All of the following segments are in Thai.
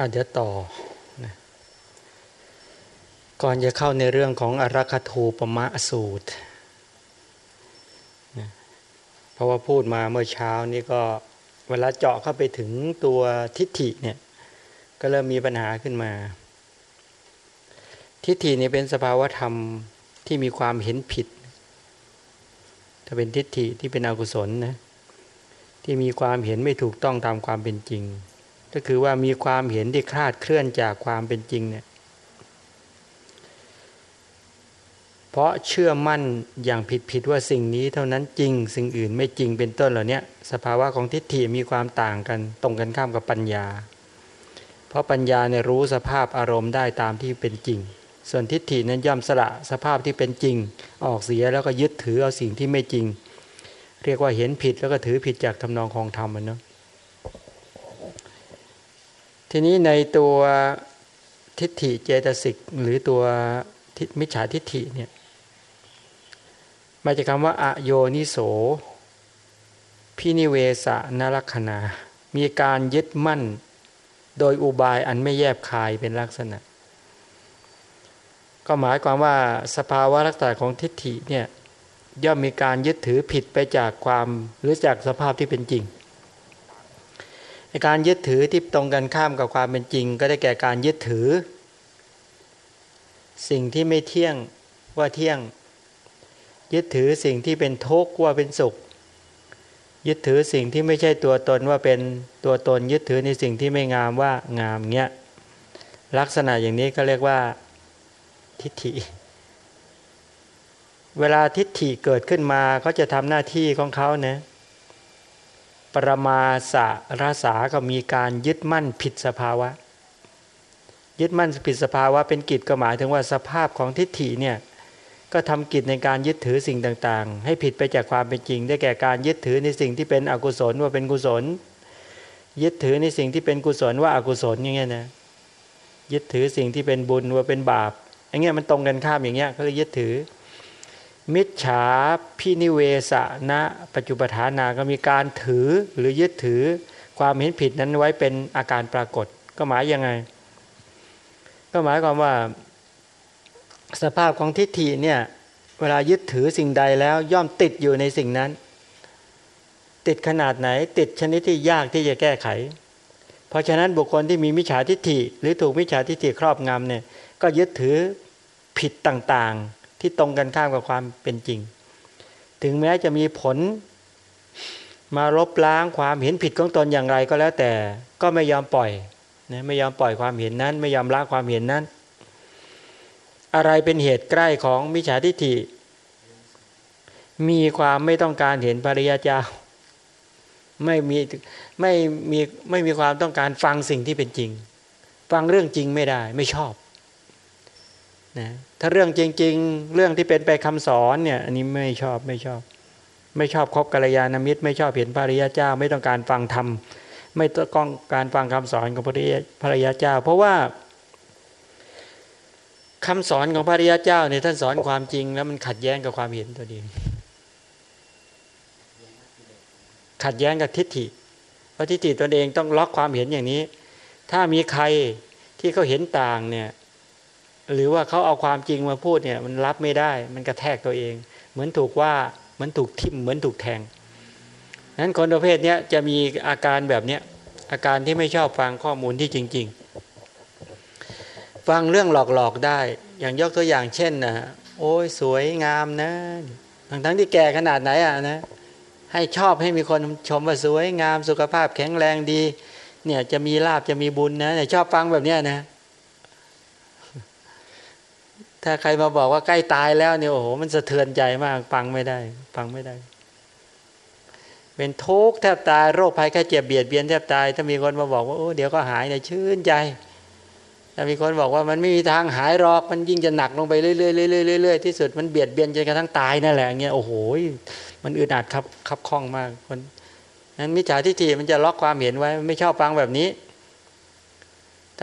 อาจจะต่อนะก่อนจะเข้าในเรื่องของอรัคทูปมะสูตรนะเพราะว่าพูดมาเมื่อเช้านี้ก็เวลาเจาะเข้าไปถึงตัวทิฏฐิเนี่ยก็เริ่มมีปัญหาขึ้นมา ทิฏฐินี่เป็นสภาวธรรมที่มีความเห็นผิด ถ้าเป็นทิฏฐิที่เป็นอกุศลนะที่มีความเห็นไม่ถูกต้องตามความเป็นจริง ก็คือว่ามีความเห็นที่คลาดเคลื่อนจากความเป็นจริงเนี่ยเพราะเชื่อมั่นอย่างผิดผิดว่าสิ่งนี้เท่านั้นจริง สิ่งอื่นไม่จริงเป็นต้นเหล่านี้สภาวะของทิฏฐิมีความต่างกัน ตรงกันข้ามกับปัญญา เพราะปัญญาเนี่ยรู้สภาพอารมณ์ได้ตามที่เป็นจริง ส่วนทิฏฐินั้นย่อมสละสภาพที่เป็นจริง ออกเสียแล้วก็ยึดถือเอาสิ่งที่ไม่จริง เรียกว่าเห็นผิดแล้วก็ถือผิดจากทำนองของธรรมนเนาะ ทีนี้ในตัวทิฏฐิเจตสิกหรือตัวมิจฉาทิฏฐิเนี่ยมาจากคำว่าอโยนิโสพินิเวสนลักษณา มีการยึดมั่น โดยอุบายอันไม่แยบคายเป็นลักษณะ ก็หมายความว่าสภาวะลักษณะของทิฏฐิเนี่ยย่อมมีการยึดถือผิดไปจากความหรือจากสภาพที่เป็นจริง การยึดถือที่ตรงกันข้ามกับความเป็นจริง ก็ได้แก่การยึดถือ สิ่งที่ไม่เที่ยงว่าเที่ยง ยึดถือสิ่งที่เป็นทุกข์ว่าเป็นสุข ยึดถือสิ่งที่ไม่ใช่ตัวตนว่าเป็นตัวตนยึดถือในสิ่งที่ไม่งามว่างามเงี้ยลักษณะอย่างนี้ก็เรียกว่าทิฏฐิ เวลาทิฏฐิเกิดขึ้นมาเขาจะทำหน้าที่ของเขาเนะ ปรมาสะราสาก็มีการยึดมั่นผิดสภาวะ ยึดมั่นผิดสภาวะเป็นกิจก็หมายถึงว่าสภาพของทิฏฐิเนี่ยก็ทำกิจในการยึดถือสิ่งต่างๆ ให้ผิดไปจากความเป็นจริง ได้แก่การยึดถือในสิ่งที่เป็นอกุศลว่าเป็นกุศล ยึดถือในสิ่งที่เป็นกุศลว่าอากุศลอย่างเงี้ยนะยึดถือสิ่งที่เป็นบุญว่าเป็นบาปอย่างเงี้ยมันตรงกันข้ามอย่างเงี้ยเขาเลยยึดถือ มิจฉาพินิเวสนะ ปัจจุปทานาก็มีการถือหรือยึดถือความเห็นผิดนั้นไว้เป็นอาการปรากฏ ก็หมายยังไง ก็หมายความว่า สภาพของทิฏฐิเนี่ย เวลายึดถือสิ่งใดแล้วย่อมติดอยู่ในสิ่งนั้น ติดขนาดไหน ติดชนิดที่ยากที่จะแก้ไข เพราะฉะนั้นบุคคลที่มีมิจฉาทิฏฐิ หรือถูกมิจฉาทิฏฐิครอบงำเนี่ยก็ยึดถือผิดต่างๆ ที่ตรงกันข้ามกับความเป็นจริง ถึงแม้จะมีผล มาลบล้างความเห็นผิดของตนอย่างไรก็แล้วแต่ ก็ไม่ยอมปล่อยนะไม่ยอมปล่อยความเห็นนั้น ไม่ยอมละความเห็นนั้น อะไรเป็นเหตุใกล้ของมิจฉาทิฏฐิ มีความไม่ต้องการเห็นภริยาเจ้าไม่มีไม่มีไม่มีความต้องการฟังสิ่งที่เป็นจริง ฟังเรื่องจริงไม่ได้ ไม่ชอบ นะถ้าเรื่องจริง ๆ เรื่องที่เป็นไปคำสอนเนี่ยอันนี้ไม่ชอบไม่ชอบ ไม่ชอบคบกัลยาณมิตร ไม่ชอบเห็นภริยาเจ้า ไม่ต้องการฟังธรรมไม่ต้องการฟังคำสอนของพระริยาเจ้า เพราะว่าคำสอนของพระริยาเจ้าเนี่ยท่านสอนความจริง แล้วมันขัดแย้งกับความเห็นตัวเองขัดแย้งกับทิฏฐิ เพราะทิฏฐิตนเองต้องล็อกความเห็นอย่างนี้ ถ้ามีใครที่เขาเห็นต่างเนี่ย หรือว่าเขาเอาความจริงมาพูดเนี่ยมันรับไม่ได้ มันกระแทกตัวเอง เหมือนถูกว่าเหมือนถูกทิ่มเหมือนถูกแทงนั้นคนประเภทนี้จะมีอาการแบบเนี้ยอาการที่ไม่ชอบฟังข้อมูลที่จริง ๆ ฟังเรื่องหลอกๆได้ อย่างยกตัวอย่างเช่นนะโอ้ยสวยงามนะทั้งทั้งที่แก่ขนาดไหนอะนะให้ชอบให้มีคนชมว่าสวยงามสุขภาพแข็งแรงดี เนี่ยจะมีลาบจะมีบุญนะเนี่ยชอบฟังแบบเนี้ยนะ ถ้าใครมาบอกว่าใกล้ตายแล้วเนี่ยโอ้โหมันสะเทือนใจมากฟังไม่ได้ฟังไม่ได้ เป็นทุกข์แทบตายโรคภัยแค่เจ็บเบียดเบียนแทบตาย ถ้ามีคนมาบอกว่าโอ้เดี๋ยวก็หายเนี่ยชื่นใจแต่มีคนบอกว่ามันไม่มีทางหายหรอกมันยิ่งจะหนักลงไปเรื่อยๆเรื่อยๆที่สุดมันเบียดเบียนจนกระทั่งตายนั่นแหละเงี้ยโอ้โหมันอึดอัดครับคับคล้องมากคนนั้นมิจฉาทิฏฐิมันจะล็อกความเห็นไว้ไม่ชอบฟังแบบนี้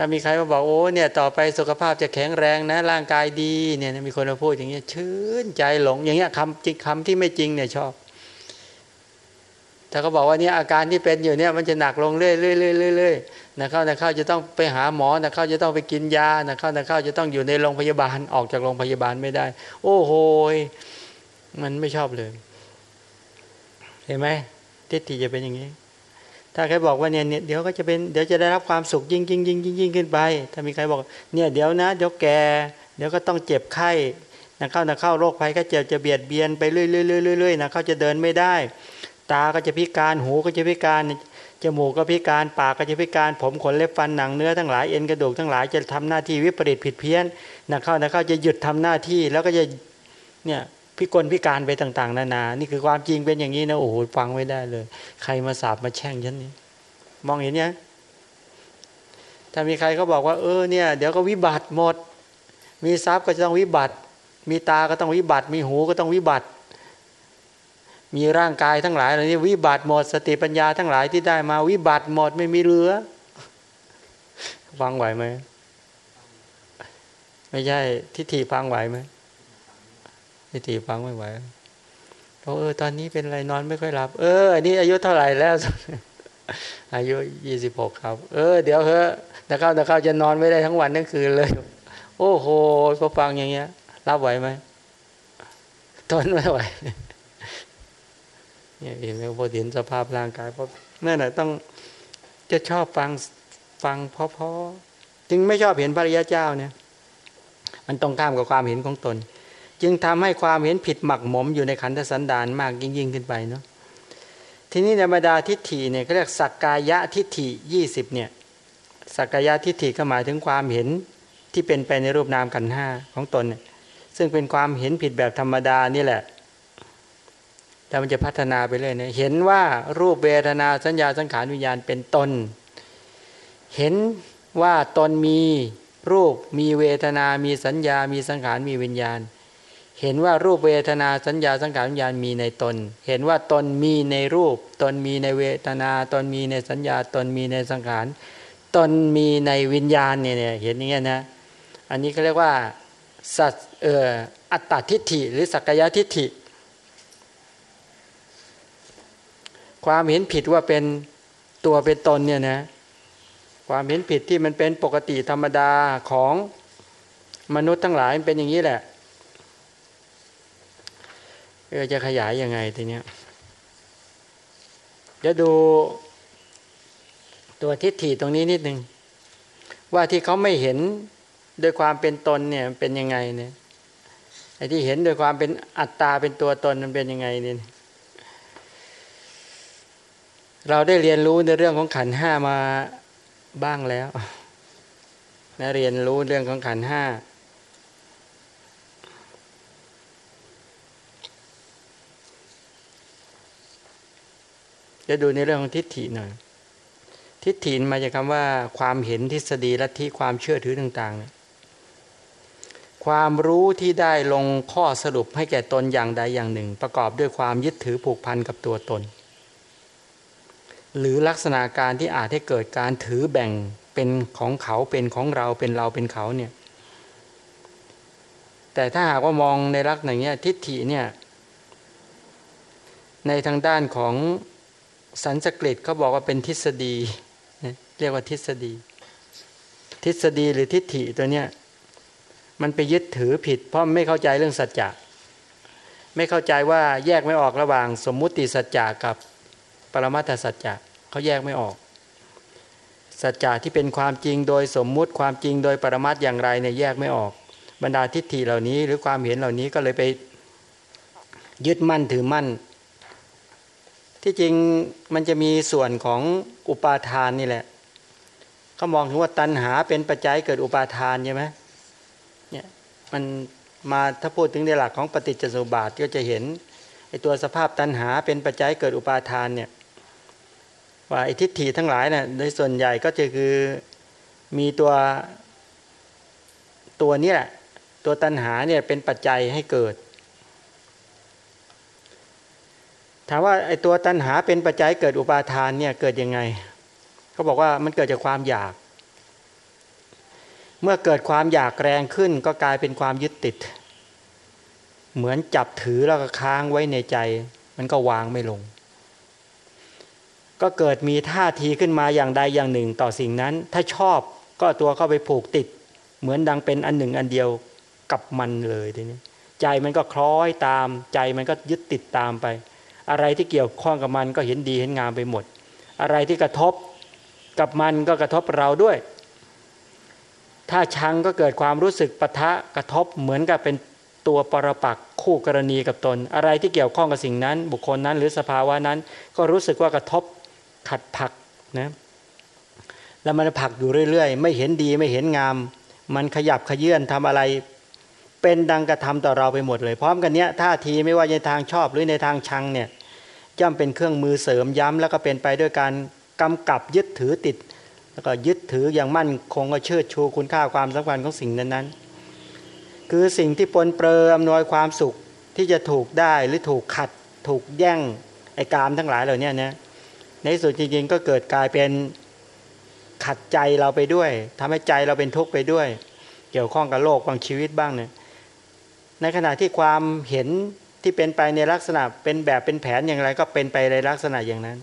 ถ้ามีใครมาบอกโอ้เนี่ยต่อไปสุขภาพจะแข็งแรงนะร่างกายดีเนี่ยมีคนมาพูดอย่างเงี้ยชื่นใจหลงอย่างเงี้ยคำจริงคำที่ไม่จริงเนี่ยชอบ ถ้าเขาบอกว่าเนี่ยอาการที่เป็นอยู่เนี่ยมันจะหนักลงเรื่อยๆเรื่อยๆนะเข้านะเข้าจะต้องไปหาหมอนะเข้าจะต้องไปกินยานะเข้านะเข้าจะต้องอยู่ในโรงพยาบาลออกจากโรงพยาบาลไม่ได้ โอ้โหมันไม่ชอบเลย เห็นไหมทิฏฐิจะเป็นอย่างนี้ ถ้าใครบอกว่าเนี่ยเดี๋ยวก็จะเป็นเดี๋ยวจะได้รับความสุขยิ่งยิ่งยิ่งยิ่งยิ่งขึ้นไป ถ้ามีใครบอกเนี่ยเดี๋ยวนะเดี๋ยวแกเดี๋ยวก็ต้องเจ็บไข้นะเข้านะเข้าโรคภัยก็เจ็บจะเบียดเบียนไปเรื่อยๆๆๆนะเขาจะเดินไม่ได้ ตาก็จะพิการหูก็จะพิการจมูกก็พิการปากก็จะพิการผมขนเล็บฟันหนังเนื้อทั้งหลายเอ็นกระดูกทั้งหลายจะทำหน้าที่วิปริตผิดเพี้ยนนะเข้านะเข้าจะหยุดทำหน้าที่แล้วก็จะเนี่ย พิกลพิการไปต่างๆ นานา นี่คือความจริงเป็นอย่างนี้นะโอ้โหฟังไม่ได้เลย ใครมาสาบมาแช่งฉันนี่มองเห็นยังถ้ามีใครก็บอกว่า เออเนี่ยเดี๋ยวก็วิบัติหมด มีทรัพย์ก็จะต้องวิบัติ มีตาก็ต้องวิบัติ มีหูก็ต้องวิบัติ มีร่างกายทั้งหลายเหล่านี้วิบัติหมด สติปัญญาทั้งหลายที่ได้มาวิบัติหมดไม่มีเหลือฟังไหวไหมไม่ใช่ทิฏฐิฟังไหวไหม ทิฏฐิฟังไม่ไหวเขาเออตอนนี้เป็นอะไรนอนไม่ค่อยหลับ เอออันนี้อายุเท่าไหร่แล้ว อายุยี่สิบหกครับ เออ เดี๋ยวเฮ้นะเข้านะเข้าจะนอนไม่ได้ทั้งวันทั้งคืนเลย โอ้โหพอฟังอย่างเงี้ย รับไหวไหมทนไม่ไหวเนี่ยเห็นไหมพอเห็นสภาพร่างกายเพราะนั่นแหละต้องจะชอบฟังฟังเพราะๆจึงไม่ชอบเห็นพระริยเจ้าเนี่ย มันตรงข้ามกับความเห็นของตน จึงทำให้ความเห็นผิดหมักหมมอยู่ในขันธสันดานมากยิ่งยิ่งขึ้นไปเนาะทีนี้ในบรรดาทิฏฐิเนี่ยเขาเรียกสักกายะทิฏฐิยี่สิบเนี่ยสักกายะทิฏฐิก็หมายถึงความเห็นที่เป็นไปในรูปนามกันห้าของตนเนี่ยซึ่งเป็นความเห็นผิดแบบธรรมดานี่แหละแต่มันจะพัฒนาไปเรื่อยเนี่ยเห็นว่ารูปเวทนาสัญญาสังขารวิญญาณเป็นตน เห็นว่าตนมีรูปมีเวทนา มีสัญญา มีสังขาร มีวิญญาณ เห็นว่ารูปเวทนาสัญญาสังขารวิญญาณมีในตน เห็นว่าตนมีในรูป ตนมีในเวทนา ตนมีในสัญญา ตนมีในสังขาร ตนมีในวิญญาณเนี่ยเห็นอย่างเงี้ยนะ อันนี้เขาเรียกว่าสัตเอ่ออัตตทิฏฐิหรือสักยทิฏฐิ ความเห็นผิดว่าเป็นตัวเป็นตนเนี่ยนะ ความเห็นผิดที่มันเป็นปกติธรรมดาของมนุษย์ทั้งหลายมันเป็นอย่างนี้แหละ เออจะขยายยังไงทีเนี้ยจะดูตัวทิฏฐิตรงนี้นิดหนึ่งว่าที่เขาไม่เห็นโดยความเป็นตนเนี่ยเป็นยังไงเนี่ยไอ้ที่เห็นโดยความเป็นอัตตาเป็นตัวตนมันเป็นยังไงเนี่ยเราได้เรียนรู้ในเรื่องของขันห้ามาบ้างแล้วนะเรียนรู้เรื่องของขันห้า จะดูในเรื่องของทิฏฐิหน่อย ทิฏฐิมาจากคำว่า ความเห็นทฤษฎีลัทธิความเชื่อถือต่างๆ ความรู้ที่ได้ลงข้อสรุปให้แก่ตนอย่างใดอย่างหนึ่ง ประกอบด้วยความยึดถือผูกพันกับตัวตน หรือลักษณะการที่อาจให้เกิดการถือแบ่งเป็นของเขาเป็นของเราเป็นเราเป็นเขาเนี่ยแต่ถ้าหากว่ามองในลักษณะนี้ทิฏฐิเนี่ยในทางด้านของ สันสกฤตเขาบอกว่าเป็นทฤษฎี เรียกว่าทฤษฎี ทฤษฎีหรือทิฏฐิตัวเนี้ยมันไปยึดถือผิด เพราะไม่เข้าใจเรื่องสัจจะไม่เข้าใจว่าแยกไม่ออกระหว่าง สมมุติสัจจะกับปรมัตถสัจจะเขาแยกไม่ออก สัจจะที่เป็นความจริงโดยสมมุติความจริงโดยปรมัตอย่างไรเนี่ยแยกไม่ออก บรรดาทิฏฐิเหล่านี้ หรือความเห็นเหล่านี้ก็เลยไปยึดมั่นถือมั่น ที่จริงมันจะมีส่วนของอุปาทานนี่แหละเขามองถึงว่าตัณหาเป็นปัจจัยเกิดอุปาทานใช่ไหมเนี่ยมันมาถ้าพูดถึงในหลักของปฏิจจสมุปบาทก็จะเห็นไอตัวสภาพตัณหาเป็นปัจจัยเกิดอุปาทานเนี่ยว่าไอทิฏฐิทั้งหลายเนี่ยโดยส่วนใหญ่ก็จะคือมีตัวตัวนี้แหละตัวตัณหาเนี่ยเป็นปัจจัยให้เกิด ถามว่าไอ้ตัวตัณหาเป็นปัจจัยเกิดอุปาทานเนี่ยเกิดยังไงเขาบอกว่ามันเกิดจากความอยาก เมื่อเกิดความอยากแรงขึ้นก็กลายเป็นความยึดติด เหมือนจับถือแล้วก็ค้างไว้ในใจ มันก็วางไม่ลง ก็เกิดมีท่าทีขึ้นมาอย่างใดอย่างหนึ่งต่อสิ่งนั้น ถ้าชอบก็ตัวเข้าไปผูกติด เหมือนดังเป็นอันหนึ่งอันเดียวกับมันเลยทีนี้ใจมันก็คล้อยตามใจมันก็ยึดติดตามไป อะไรที่เกี่ยวข้องกับมันก็เห็นดีเห็นงามไปหมด อะไรที่กระทบกับมันก็กระทบเราด้วย ถ้าชังก็เกิดความรู้สึกปะทะกระทบเหมือนกับเป็นตัวปรปักคู่กรณีกับตน อะไรที่เกี่ยวข้องกับสิ่งนั้น บุคคลนั้น หรือสภาวะนั้น ก็รู้สึกว่ากระทบขัดผักนะแล้วมันผักอยู่เรื่อยๆ ไม่เห็นดีไม่เห็นงาม มันขยับขยื่นทำอะไร เป็นดังกระทำต่อเราไปหมดเลย พร้อมกันเนี้ยท่าทีไม่ว่าในทางชอบหรือในทางชังเนี่ย ย่อมเป็นเครื่องมือเสริมย้ำ แล้วก็เป็นไปด้วยการกำกับยึดถือติด แล้วก็ยึดถืออย่างมั่นคงก็เชิดชูคุณค่าความสำคัญของสิ่งนั้นๆ คือสิ่งที่ปนเปื้ออำนวยความสุขที่จะถูกได้หรือถูกขัด ถูกแย่งไอ้กามทั้งหลายเหล่านี้นะในสุดจริงๆก็เกิดกลายเป็นขัดใจเราไปด้วยทำให้ใจเราเป็นทุกข์ไปด้วย เกี่ยวข้องกับโลกบางชีวิตบ้างเนี่ยในขณะที่ความเห็น ที่เป็นไปในลักษณะเป็นแบบเป็นแผนอย่างไรก็เป็นไปในลักษณะอย่างนั้น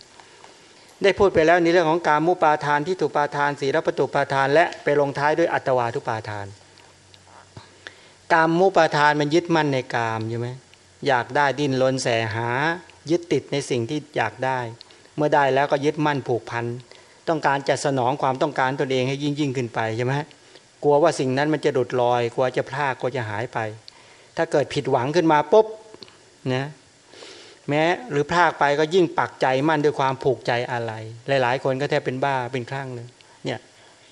ได้พูดไปแล้วในเรื่องของการมุปาทานที่ถูกปาทานสีรประตูปาทาน และไปลงท้ายด้วยอัตวาทุปาทาน กามมุปาทานมันยึดมั่นในกามใช่ไหมอยากได้ดิ้นรนแสหา ยึดติดในสิ่งที่อยากได้ เมื่อได้แล้วก็ยึดมั่นผูกพันต้องการจะสนองความต้องการตนเองให้ยิ่งยิ่งขึ้นไปใช่ไหมกลัวว่าสิ่งนั้นมันจะดุดลอย กลัวจะพลาดกลัวจะหายไป ถ้าเกิดผิดหวังขึ้นมาปุ๊บ นะแม้หรือพลากไปก็ยิ่งปักใจมั่นด้วยความผูกใจอะไร หลาย ๆ คนก็แทบเป็นบ้าเป็นคลั่งเลยเนี่ย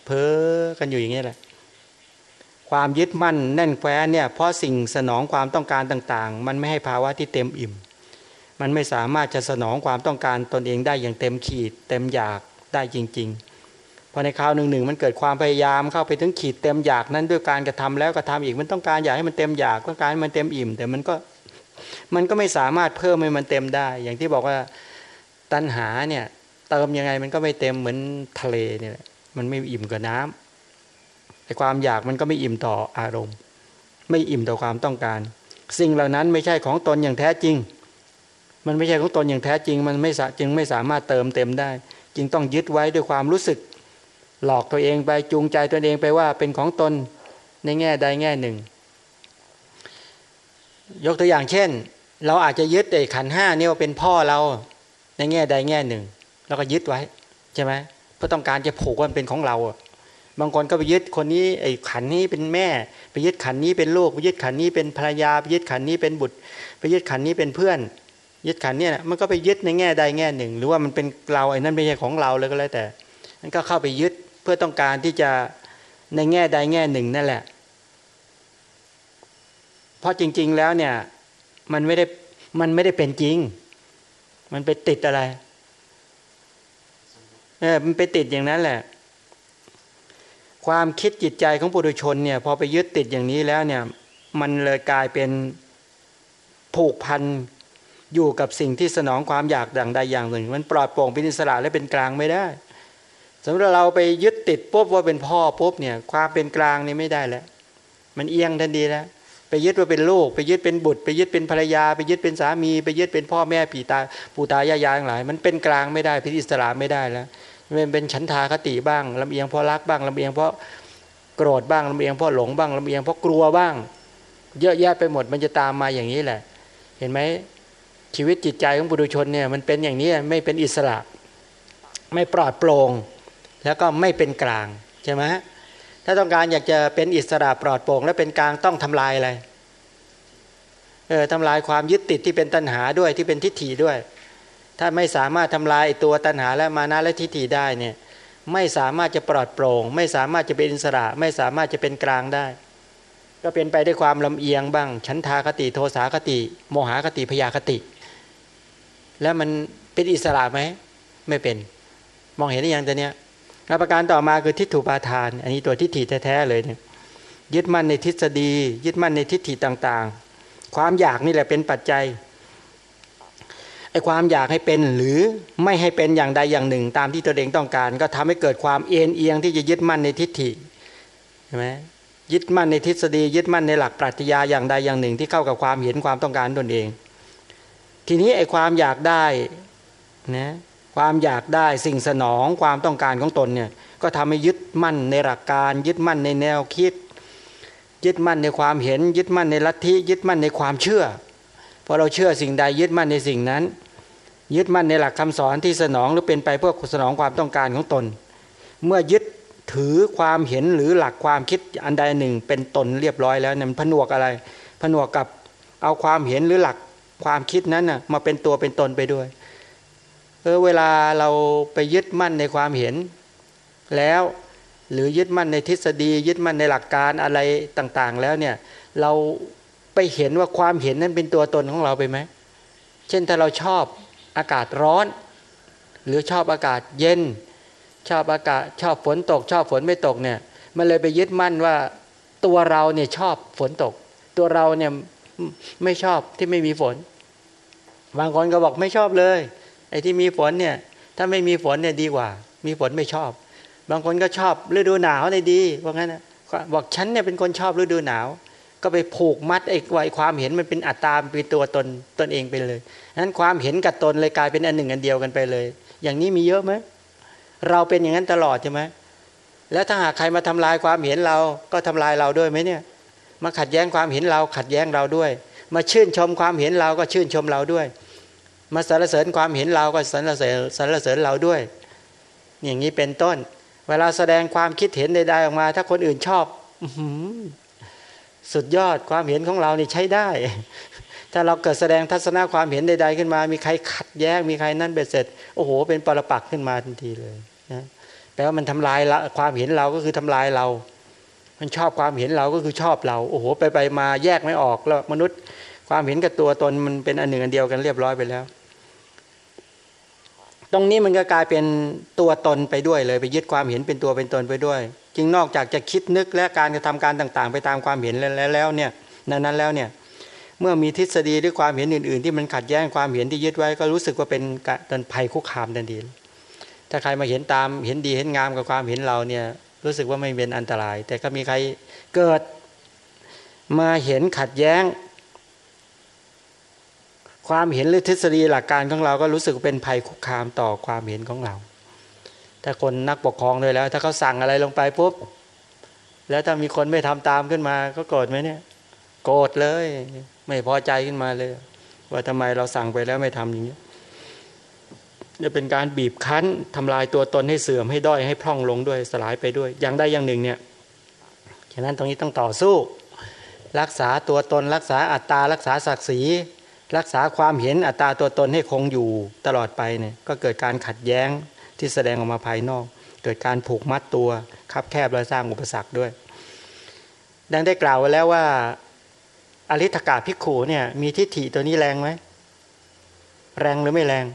เพ้อกันอยู่อย่างนี้แหละ ความยึดมั่นแน่นแฟ้นเนี่ยเพราะสิ่งสนองความต้องการต่าง ๆ มันไม่ให้ภาวะที่เต็มอิ่ม มันไม่สามารถจะสนองความต้องการตนเองได้อย่างเต็มขีด เต็มอยากได้จริง ๆ พอในคราวหนึ่งหนึ่งมันเกิดความพยายามเข้าไปถึงขีดเต็มอยากนั้นด้วยการกระทำแล้วกระทาอีกมันต้องการอยากให้มันเต็มอยากต้องการให้มันเต็มอิ่ม แต่มันก็ มันก็ไม่สามารถเพิ่มให้มันเต็มได้ อย่างที่บอกว่าตัณหาเนี่ยเติมยังไงมันก็ไม่เต็มเหมือนทะเลเนี่ยมันไม่อิ่มกับน้ำแต่ความอยากมันก็ไม่อิ่มต่ออารมณ์ ไม่อิ่มต่อความต้องการ สิ่งเหล่านั้นไม่ใช่ของตนอย่างแท้จริง มันไม่ใช่ของตนอย่างแท้จริง มันไม่จึงไม่สามารถเติมเต็มได้ จึงต้องยึดไว้ด้วยความรู้สึก หลอกตัวเองไปจูงใจตัวเองไปว่าเป็นของตนในแง่ใดแง่หนึ่ง ยกตัวอย่างเช่น เราอาจจะยึดไอ้ขันห้าเนี่ว่าเป็นพ่อเราในแง่ใดแง่หนึ่งเราก็ยึดไว้ใช่ไหมเพื่อต้องการจะผูกว่าเป็นของเราบางคนก็ไปยึดคนนี้ไอ้ขันนี้เป็นแม่ ไปยึดขันนี้เป็นลูกไปยึดขันนี้เป็นภรรยาไปยึดขันนี้เป็นบุตร ไปยึดขันนี้เป็นเพื่อน ยึดขันเนี่ยมันก็ไปยึดในแง่ใดแง่หนึ่ง หรือว่ามันเป็นเราไอ้นั่นไม่ใช่ของเราเลยก็แล้วแต่มันก็เข้าไปยึดเพื่อต้องการที่จะในแง่ใดแง่หนึ่งนั่นแหละ เพราะจริง ๆ แล้วเนี่ยมันไม่ได้มันไม่ได้เป็นจริง มันไปติดอะไรเออมันไปติดอย่างนั้นแหละ ความคิดจิตใจของปุถุชนเนี่ยพอไปยึดติดอย่างนี้แล้วเนี่ย มันเลยกลายเป็นผูกพันอยู่กับสิ่งที่สนองความอยากดังใดอย่างหนึ่ง มันปลอดโปร่งเป็นอิสระและเป็นกลางไม่ได้สำหรับเราไปยึดติดปุ๊บว่าเป็นพ่อปุ๊บเนี่ย ความเป็นกลางนี่ไม่ได้แล้ว มันเอียงทันทีแล้ว ไปยึดว่าเป็นลูก ไปยึดเป็นบุตร ไปยึดเป็นภรรยา ไปยึดเป็นสามี ไปยึดเป็นพ่อแม่ผีตาปู่ตายายายทั้งหลาย มันเป็นกลางไม่ได้พิอิสระไม่ได้แล้วมันเป็นฉันทาคติบ้างลำเอียงเพราะรักบ้างลำเอียงเพราะโกรธบ้างลำเอียงเพราะหลงบ้างลำเอียงเพราะกลัวบ้าง เยอะแยะไปหมดมันจะตามมาอย่างนี้แหละ เห็นไหมชีวิตจิตใจของบุรุชนเนี่ยมันเป็นอย่างนี้ไม่เป็นอิสระ ไม่ปลอดโปร่งแล้วก็ไม่เป็นกลางใช่ไหม ถ้าต้องการอยากจะเป็นอิสระปลอดโปร่งและเป็นกลางต้องทำลายอะไรเออทำลายความยึดติดที่เป็นตัณหาด้วยที่เป็นทิฏฐิด้วย ถ้าไม่สามารถทำลายตัวตัณหาและมานะและทิฏฐิได้เนี่ยไม่สามารถจะปลอดโปร่ง ไม่สามารถจะเป็นอิสระ ไม่สามารถจะเป็นกลางได้ ก็เป็นไปด้วยความลำเอียงบ้างฉันทาคติโทสาคติ โมหคติพยาคติ แล้วมันเป็นอิสระไหมไม่เป็น มองเห็นหรือยังตัวเนี้ย ประการต่อมาคือทิฏฐุปาทาน อันนี้ตัวทิฏฐิแท้ๆเลยเนี่ยยึดมั่นในทฤษฎี ยึดมั่นในทิฏฐิต่างๆ ความอยากนี่แหละเป็นปัจจัยไอ้ความอยากให้เป็นหรือไม่ให้เป็นอย่างใดอย่างหนึ่ง ตามที่ตัวเองต้องการ ก็ทำให้เกิดความเอ็นเอียงที่จะยึดมั่นในทิฏฐิใช่ไหมยึดมั่นในทฤษฎี ยึดมั่นในหลักปรัชญาอย่างใดอย่างหนึ่ง ที่เข้ากับความเห็นความต้องการตนเอง ทีนี้ไอ้ความอยากได้นะ ความอยากได้สิ่งสนองความต้องการของตนเนี่ยก็ทำให้ยึดมั่นในหลักการ ยึดมั่นในแนวคิด ยึดมั่นในความเห็น ยึดมั่นในลัทธิยึดมั่นในความเชื่อพอเราเชื่อสิ่งใดยึดมั่นในสิ่งนั้น ยึดมั่นในหลักคำสอนที่สนองหรือเป็นไปเพื่อสนองความต้องการของตน เมื่อยึดถือความเห็นหรือหลักความคิดอันใดหนึ่ง เป็นตนเรียบร้อยแล้วเนี่ยมันผนวกอะไร ผนวกกับเอาความเห็นหรือหลักความคิดนั้นน่ะมาเป็นตัวเป็นตนไปด้วย เออเวลาเราไปยึดมั่นในความเห็น แล้วหรือยึดมั่นในทฤษฎี ยึดมั่นในหลักการอะไรต่างๆ แล้วเนี่ยเราไปเห็นว่าความเห็นนั้นเป็นตัวตนของเราไปไหมเช่นถ้าเราชอบอากาศร้อน หรือชอบอากาศเย็น ชอบอากาศชอบฝนตก ชอบฝนไม่ตกเนี่ยมันเลยไปยึดมั่นว่าตัวเราเนี่ยชอบฝนตก ตัวเราเนี่ยไม่ชอบที่ไม่มีฝน บางคนก็บอกไม่ชอบเลย อ้ที่มีฝนเนี่ย ถ้าไม่มีฝนเนี่ยดีกว่า มีฝนไม่ชอบ บางคนก็ชอบฤดูหนาวในดีว่างั้นนะบอกฉันเนี่ยเป็นคนชอบฤดูหนาว ก็ไปผูกมัดไอ้ไวความเห็นมันเป็นอัตตาเป็นตัวตนตนเองไปเลยนั้นความเห็นกับตนเลยกลายเป็นอันหนึ่งอันเดียวกันไปเลย อย่างนี้มีเยอะไหมเราเป็นอย่างนั้นตลอดใช่ไหมแล้วถ้าหากใครมาทำลายความเห็นเราก็ทำลายเราด้วยไหมเนี่ย มาขัดแย้งความเห็นเราขัดแย้งเราด้วย มาชื่นชมความเห็นเราก็ชื่นชมเราด้วย มาสรรเสริญความเห็นเราก็สรรเสริญสรรเสริญเราด้วย อย่างนี้เป็นต้น เวลาแสดงความคิดเห็นใดๆออกมา ถ้าคนอื่นชอบสุดยอดความเห็นของเรานี่ใช้ได้ ถ้าเราเกิดแสดงทัศนะความเห็นใด ๆ ขึ้นมา มีใครขัดแย้งมีใครนั่นเบ็ดเสร็จโอ้โห เป็นปรปักขึ้นมาทันทีเลยนะแปลว่ามันทำลายละความเห็นเราก็คือทำลายเรา มันชอบความเห็นเราก็คือชอบเรา โอ้โห ไปไปมาแยกไม่ออกแล้วมนุษย์ความเห็นกับตัวตนมันเป็นอันหนึ่งอันเดียวกันเรียบร้อยไปแล้ว ตรงนี้มันก็กลายเป็นตัวตนไปด้วยเลยไปยึดความเห็นเป็นตัวเป็นตนไปด้วย จึงนอกจากจะคิดนึกและการกระทำการต่าง ๆ ไปตามความเห็นแล้วเนี่ยนั้นแล้วเนี่ยเมื่อมีทฤษฎีหรือความเห็นอื่น ๆ ที่มันขัดแย้งความเห็นที่ยึดไว้ ก็รู้สึกว่าเป็นการภัยคุกคามทันทีถ้าใครมาเห็นตามเห็นดีเห็นงามกับความเห็นเราเนี่ยรู้สึกว่าไม่เป็นอันตราย แต่ก็มีใครเกิดมาเห็นขัดแย้ง ความเห็นหรือทฤษฎีหลักการของเราก็รู้สึกเป็นภัยคุกคามต่อความเห็นของเรา ถ้าคนนักปกครองเลยแล้ว ถ้าเขาสั่งอะไรลงไปปุ๊บ แล้วถ้ามีคนไม่ทำตามขึ้นมา ก็โกรธไหมเนี่ย โกรธเลย ไม่พอใจขึ้นมาเลย ว่าทำไมเราสั่งไปแล้วไม่ทำอย่างนี้จะเป็นการบีบคั้นทำลายตัวตนให้เสื่อมให้ด้อยให้พร่องลงด้วยสลายไปด้วย อย่างใดอย่างหนึ่งเนี่ยฉะนั้นตรงนี้ต้องต่อสู้ รักษาตัวตนรักษาอัตตารักษาศักดิ์ศรี รักษาความเห็นอัตตาตัวตนให้คงอยู่ตลอดไปเนี่ยก็เกิดการขัดแย้งที่แสดงออกมาภายนอก เกิดการผูกมัดตัวคับแคบและสร้างอุปสรรคด้วย ดังได้กล่าวไว้แล้วว่าอริธกาพิกขูเนี่ยมีทิฏฐิตัวนี้แรงไหมแรงหรือไม่แรง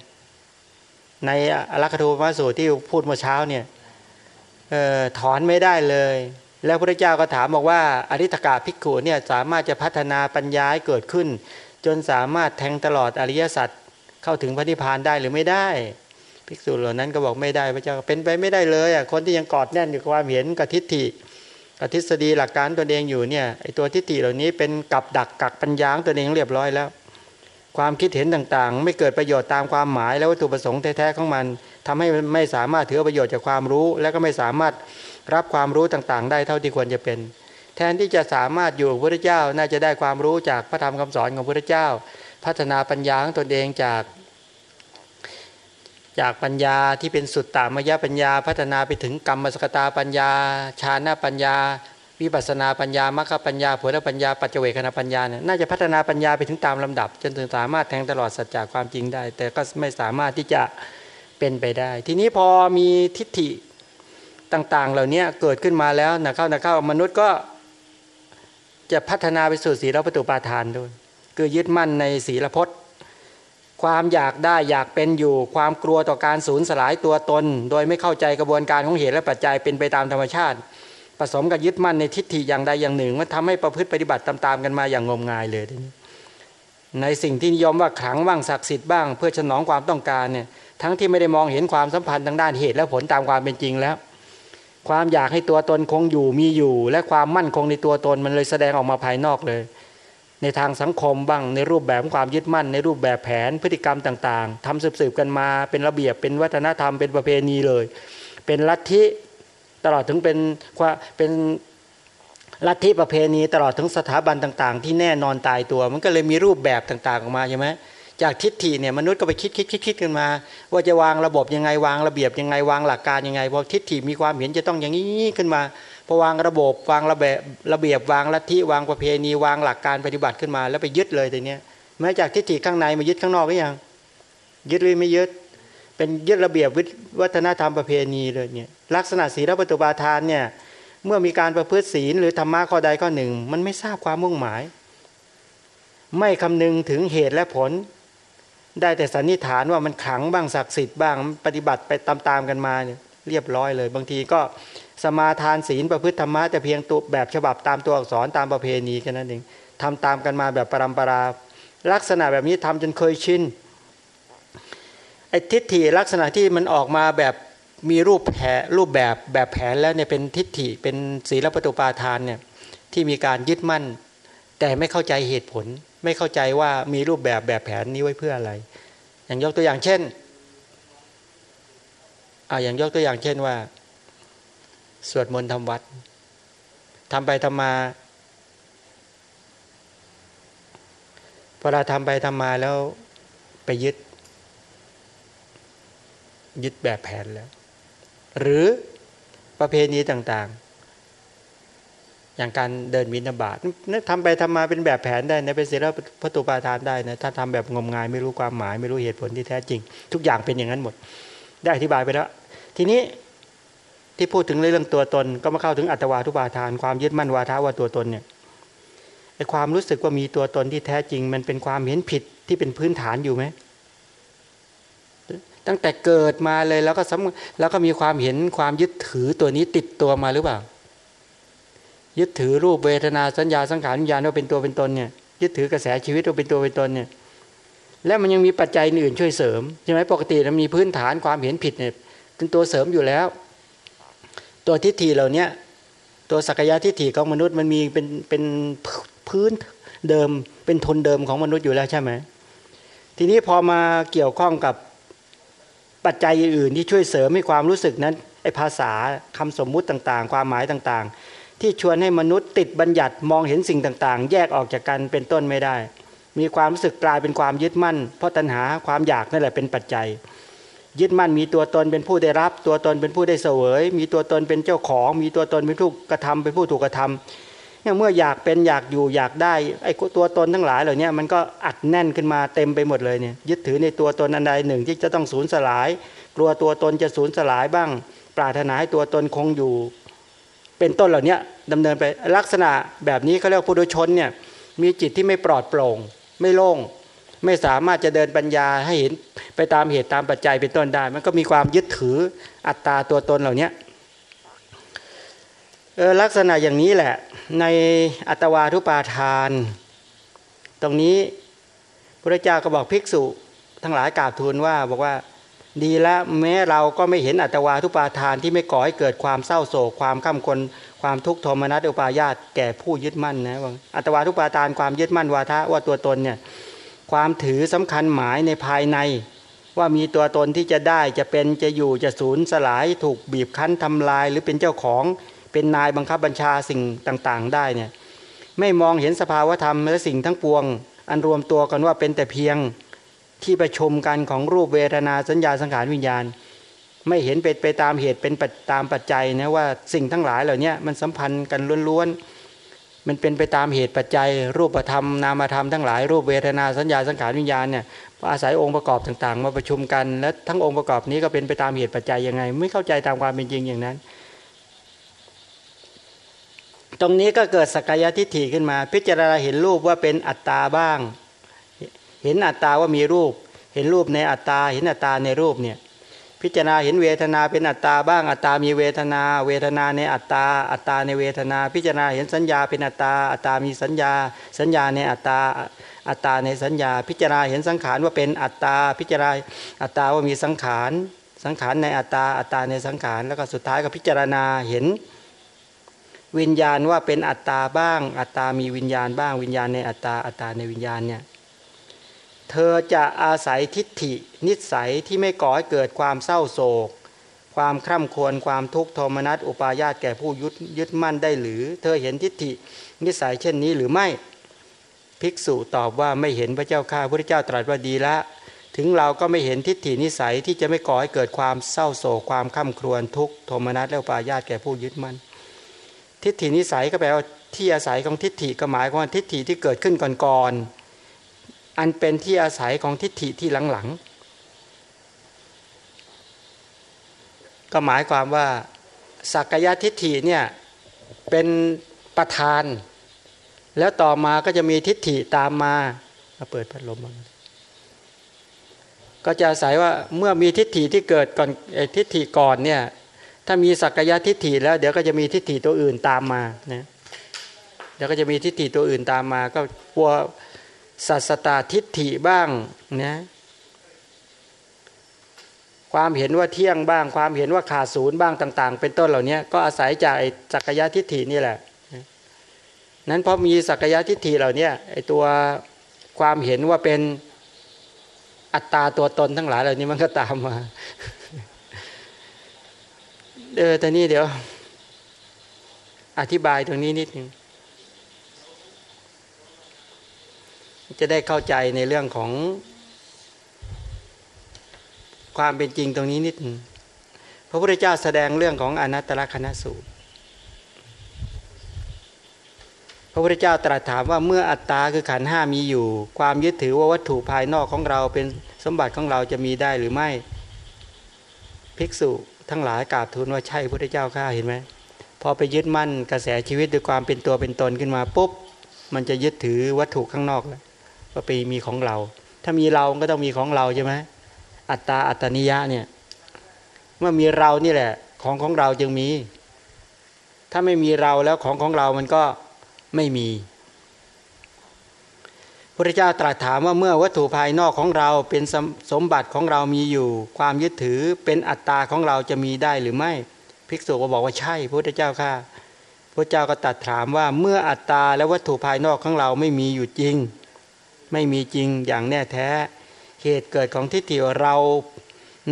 ในอรัคทูมาสูตรที่พูดเมื่อเช้าเนี่ยออถอนไม่ได้เลย แล้วพระเจ้าก็ถามบอกว่าอริธกาพิกขูเนี่ยสามารถจะพัฒนาปัญญาให้เกิดขึ้น จนสามารถแทงตลอดอริยสัจเข้าถึงพระนิพพานได้หรือไม่ได้ภิกษุเหล่านั้นก็บอกไม่ได้พระเจ้าเป็นไปไม่ได้เลยอะคนที่ยังกอดแน่นอยู่กับความเห็นกับทิฏฐิกับทฤษฎีหลักการตัวเองอยู่เนี่ยไอตัวทิฏฐิเหล่านี้เป็นกับดักกักปัญญาตัวเองเรียบร้อยแล้ว ความคิดเห็นต่างๆ ไม่เกิดประโยชน์ตามความหมายและวัตถุประสงค์แท้ๆของมันทำให้ไม่สามารถถือประโยชน์จากความรู้ และก็ไม่สามารถรับความรู้ต่างๆ ได้เท่าที่ควรจะเป็น แทนที่จะสามารถอยู่กับพระเจ้าน่าจะได้ความรู้จากพระธรรมคำสอนของพระเจ้า พัฒนาปัญญาของตนเองจากจากปัญญาที่เป็นสุดตามยปัญญา พัฒนาไปถึงกรรมสกตาปัญญาชาณปัญญา วิปัสนาปัญญามรรคปัญญาผลปัญญาปัจเจเวคณปัญญาเนี่ยน่าจะพัฒนาปัญญาไปถึงตามลำดับ จนถึงสามารถแทงตลอดสัจจะความจริงได้ แต่ก็ไม่สามารถที่จะเป็นไปได้ ทีนี้พอมีทิฏฐิต่างๆ เหล่านี้เกิดขึ้นมาแล้วนะเข้านะเข้ามนุษย์ก็ จะพัฒนาไปสู่ศีลประตูปาทานด้วย คือยึดมั่นในศีลพจน์ ความอยากได้อยากเป็นอยู่ ความกลัวต่อการสูญสลายตัวตน โดยไม่เข้าใจกระบวนการของเหตุและปัจจัยเป็นไปตามธรรมชาติ ผสมกับยึดมั่นในทิฏฐิอย่างใดอย่างหนึ่งมันทำให้ประพฤติปฏิบัติตามๆกันมาอย่างงมงายเลยทีนี้ในสิ่งที่นิยมว่าขลังบ้างศักดิ์สิทธิ์บ้าง เพื่อฉนองความต้องการเนี่ยทั้งที่ไม่ได้มองเห็นความสัมพันธ์ทางด้านเหตุและผลตามความเป็นจริงแล้ว ความอยากให้ตัวตนคงอยู่มีอยู่ และความมั่นคงในตัวตนมันเลยแสดงออกมาภายนอกเลย ในทางสังคมบ้างในรูปแบบความยึดมั่น ในรูปแบบแผนพฤติกรรมต่าง ๆทำสืบๆกันมาเป็นระเบียบเป็นวัฒนธรรมเป็นประเพณีเลย เป็นลัทธิตลอดถึงเป็นเป็นลัทธิประเพณีตลอดถึงสถาบันต่าง ๆ ที่แน่นอนตายตัว มันก็เลยมีรูปแบบต่าง ๆ ออกมาใช่ไหม จากทิฏฐิเนี่ยมนุษย์ก็ไปคิดคิดคิดคิดกันมา ว่าจะวางระบบยังไงวางระเบียบยังไงวางหลักการยังไงพอทิฏฐิมีความเห็นจะต้องอย่างนี้ขึ้นมาพอวางระบบวางระเบียบระเบียบวางลัทธิวางประเพณีวางหลักการปฏิบัติขึ้นมา แล้วไปยึดเลยแต่เนี้ยแม้จากทิฏฐิข้างในมายึดข้างนอกก็ยัง ยึดหรือไม่ยึด เป็นยึดระเบียบวัฒนธรรมประเพณีเลยเนี่ยลักษณะศีลปฏิบัติทานเนี่ยเมื่อมีการประพฤติศีลหรือธรรมะข้อใดข้อหนึ่ง มันไม่ทราบความมุ่งหมาย ไม่คำนึงถึงเหตุและผล ได้แต่สันนิษฐานว่ามันขังบ้างศักดิ์สิทธิ์บ้างปฏิบัติไปตามๆกันมาเนี่ยเรียบร้อยเลย บางทีก็สมาทานศีลประพฤติธรรมะแต่เพียงตัวแบบฉบับตามตัวอักษรตามประเพณีแค่นั้นเองทำตามกันมาแบบปรำปรา ลักษณะแบบนี้ทำจนเคยชินไอ้ทิฏฐิลักษณะที่มันออกมาแบบมีรูปแผรูปแบบแบบแผนแล้วเนี่ยเป็นทิฏฐิเป็นศีลปฏิปาทานเนี่ยที่มีการยึดมั่น แต่ไม่เข้าใจเหตุผล ไม่เข้าใจว่ามีรูปแบบแบบแผนนี้ไว้เพื่ออะไร อย่างยกตัวอย่างเช่นอ่าอย่างยกตัวอย่างเช่นว่า สวดมนต์ทำวัดทำไปทำมาพอเราทำไปทำมาแล้วไปยึด ยึดแบบแผนแล้ว หรือประเพณีต่างๆ อย่างการเดินมินาบาตนี่ทำไปทำมาเป็นแบบแผนได้นะเป็นศีลพระตุปาทานได้นะถ้าทำแบบงมงายไม่รู้ความหมาย ไม่รู้เหตุผลที่แท้จริง ทุกอย่างเป็นอย่างนั้นหมด ได้อธิบายไปแล้ว ทีนี้ที่พูดถึงเรื่องตัวตน ก็มาเข้าถึงอัตวาทุปาทาน ความยึดมั่นวาทะว่าตัวตนเนี่ยไอความรู้สึกว่ามีตัวตนที่แท้จริง มันเป็นความเห็นผิดที่เป็นพื้นฐานอยู่ไหมตั้งแต่เกิดมาเลยแล้วก็แล้วก็มีความเห็นความยึดถือตัวนี้ติดตัวมาหรือเปล่า ยึดถือรูปเวทนาสัญญาสังขารวิญญาณว่าเป็นตัวเป็นตนเนี่ยยึดถือกระแสชีวิตว่าเป็นตัวเป็นตนเนี่ยแล้วมันยังมีปัจจัยอื่นช่วยเสริมใช่ไหมปกติมันมีพื้นฐานความเห็นผิดเนี่ยเป็นตัวเสริมอยู่แล้ว ตัวทิฏฐิเหล่านี้ตัวสักยะทิฏฐิของมนุษย์มันมีเป็นเป็นพื้นเดิมเป็นทุนเดิมของมนุษย์อยู่แล้วใช่ไหมทีนี้พอมาเกี่ยวข้องกับปัจจัยอื่นที่ช่วยเสริมให้ความรู้สึกนั้นไอ้ภาษาคำสมมุติต่างๆ ความหมายต่างๆ ที่ชวนให้มนุษย์ติดบัญญัติมองเห็นสิ่งต่างๆ แยกออกจากกันเป็นต้นไม่ได้ มีความรู้สึกกลายเป็นความยึดมั่น เพราะตัณหาความอยากนั่นแหละเป็นปัจจัย ยึดมั่นมีตัวตนเป็นผู้ได้รับ ตัวตนเป็นผู้ได้เสวย มีตัวตนเป็นเจ้าของ มีตัวตนเป็นผู้กระทำเป็นผู้ถูกกระทำเมื่ออยากเป็นอยากอยู่อยากได้ไอ้ตัวตนทั้งหลายเหล่านี้มันก็อัดแน่นขึ้นมาเต็มไปหมดเลยเนี่ยยึดถือในตัวตนอันใดหนึ่งที่จะต้องสูญสลาย กลัวตัวตนจะสูญสลายบ้าง ปรารถนาให้ตัวตนคงอยู่ เป็นต้นเหล่านี้ดำเนินไปลักษณะแบบนี้เขาเรียกผู้โดยชนเนี่ยมีจิตที่ไม่ปลอดโปร่ง ไม่โล่ง ไม่สามารถจะเดินปัญญาให้เห็นไปตามเหตุตามปัจจัยเป็นต้นได้ มันก็มีความยึดถืออัตตาตัวตนเหล่านี้ลักษณะอย่างนี้แหละในอัตวาทุปาทาน ตรงนี้พระเจ้าก็บอกภิกษุทั้งหลายกราบทูลว่าบอกว่า ดีล้วแม้เราก็ไม่เห็นอัตวาทุปาทานที่ไม่ก่อให้เกิดความเศร้าโศกความข้ามคนความทุกข์โทมนัสอุปายาตแก่ผู้ยึดมั่นนะว่าอัตวาทุปาทานความยึดมั่นวาทะว่าตัวตนเนี่ยความถือสำคัญหมายในภายใน ว่ามีตัวตนที่จะได้จะเป็นจะอยู่จะสูญสลายถูกบีบคั้นทำลาย หรือเป็นเจ้าของเป็นนายบังคับบัญชาสิ่งต่างๆ ได้เนี่ยไม่มองเห็นสภาวธรรมและสิ่งทั้งปวง อันรวมตัวกันว่าเป็นแต่เพียง ที่ประชุมกันของรูปเวทนาสัญญาสังขารวิญญาณ ไม่เห็นเป็นไปตามเหตุเป็นตามปัจจัยนะว่าสิ่งทั้งหลายเหล่านี้มันสัมพันธ์กันล้วนๆมันเป็นไปตามเหตุปัจจัย รูปธรรมนามธรรมทั้งหลายรูปเวทนาสัญญาสังขารวิญญาณเนี่ยอาศัยองค์ประกอบต่างๆ มาประชุมกัน และทั้งองค์ประกอบนี้ก็เป็นไปตามเหตุปัจจัยยังไง ไม่เข้าใจตามความเป็นจริงอย่างนั้น ตรงนี้ก็เกิดสักกายทิฏฐิขึ้นมา พิจารณาเห็นรูปว่าเป็นอัตตาบ้าง เห็นอัตตาว่ามีรูป เห็นรูปในอัตตา เห็นอัตตาในรูปเนี่ยพิจารณาเห็นเวทนาเป็นอัตตาบ้างอัตตามีเวทนา เวทนาในอัตตา อัตตาในเวทนา พิจารณาเห็นสัญญาเป็นอัตตา อัตตามีสัญญา สัญญาในอัตตา อัตตาในสัญญา พิจารณาเห็นสังขารว่าเป็นอัตตา พิจารณาอัตตาว่ามีสังขาร สังขารในอัตตา อัตตาในสังขาร แล้วก็สุดท้ายก็พิจารณาเห็น วิญญาณว่าเป็นอัตตาบ้าง อัตตามีวิญญาณบ้าง วิญญาณในอัตตา อัตตาในวิญญาณเนี่ย เธอจะอาศัยทิฏฐิ นิสัยที่ไม่ก่อให้เกิดความเศร้าโศก ความคร่ำควรความทุกข์โทมนัสอุปาญาตแก่ผู้ยึดยึดมั่นได้หรือ เธอเห็นทิฏฐิ นิสัยเช่นนี้หรือไม่ ภิกษุตอบว่าไม่เห็นพระเจ้าข้าพระเจ้าตรัสว่าดีละ ถึงเราก็ไม่เห็นทิฏฐินิสัยที่จะไม่ก่อให้เกิดความเศร้าโศก ความข้าครวญทุกข์โทมนัสและอุปาญาตแก่ผู้ยึดมั่นทิฏฐินิสัยก็แปลว่าที่อาศัยของทิฏฐิก็หมายความว่าทิฏฐิที่เกิดขึ้นก่อนๆ อันเป็นที่อาศัยของทิฏฐิที่หลังๆ ก็หมายความว่า สักยะทิฏฐิเนี่ยเป็นประธาน แล้วต่อมาก็จะมีทิฏฐิตามมาเปิดพัดลมก็จะอาศัยว่าเมื่อมีทิฏฐิที่เกิดก่อนทิฏฐิก่อนเนี่ยถ้ามีสักยะทิฏฐิแล้วเดี๋ยวก็จะมีทิฏฐิตัวอื่นตามมานะเดี๋ยวก็จะมีทิฏฐิตัวอื่นตามมา ก็กลัว สัสตาทิฏฐิบ้างนะความเห็นว่าเที่ยงบ้าง ความเห็นว่าขาดศูนย์บ้างต่าง ๆ เป็นต้นเหล่านี้ก็อาศัยจากไอ้สักยะทิฏฐินี่แหละนั้นเพราะมีสักยะทิฏฐิเหล่านี้ไอ้ตัวความเห็นว่าเป็นอัตตาตัวตนทั้งหลายเหล่านี้มันก็ตามมาเออแต่นี่เดี๋ยว อธิบายตรงนี้นิดนึง จะได้เข้าใจในเรื่องของความเป็นจริงตรงนี้นิดนึงพระพุทธเจ้าแสดงเรื่องของอนัตตลกนสูตร พระพุทธเจ้าตรัสถามว่าเมื่ออัตตาคือขันห้ามีอยู่ ความยึดถือว่าวัตถุภายนอกของเราเป็นสมบัติของเราจะมีได้หรือไม่ ภิกษุทั้งหลายกราบทูลว่าใช่พระพุทธเจ้าข้าเห็นไหมพอไปยึดมั่นกระแสชีวิตด้วยความเป็นตัวเป็นตนขึ้นมาปุ๊บมันจะยึดถือวัตถุข้างนอกแล้ว ว่าไปมีของเรา ถ้ามีเราก็ต้องมีของเราใช่ไหมอัตตาอัตนิยะเนี่ยเมื่อมีเรานี่แหละ ของของเราจึงมี ถ้าไม่มีเราแล้วของของเรามันก็ไม่มีพระเจ้าตรัสถามว่าเมื่อวัตถุภายนอกของเราเป็นสสมบัติของเรามีอยู่ ความยึดถือเป็นอัตตาของเราจะมีได้หรือไม่ภิกษุก็บอกว่าใช่พระเจ้าค่ะพระเจ้าก็ตัดถามว่าเมื่ออัตตาและวัตถุภายนอกของเราไม่มีอยู่จริง ไม่มีจริงอย่างแน่แท้ เหตุเกิดของทิฏฐิเรา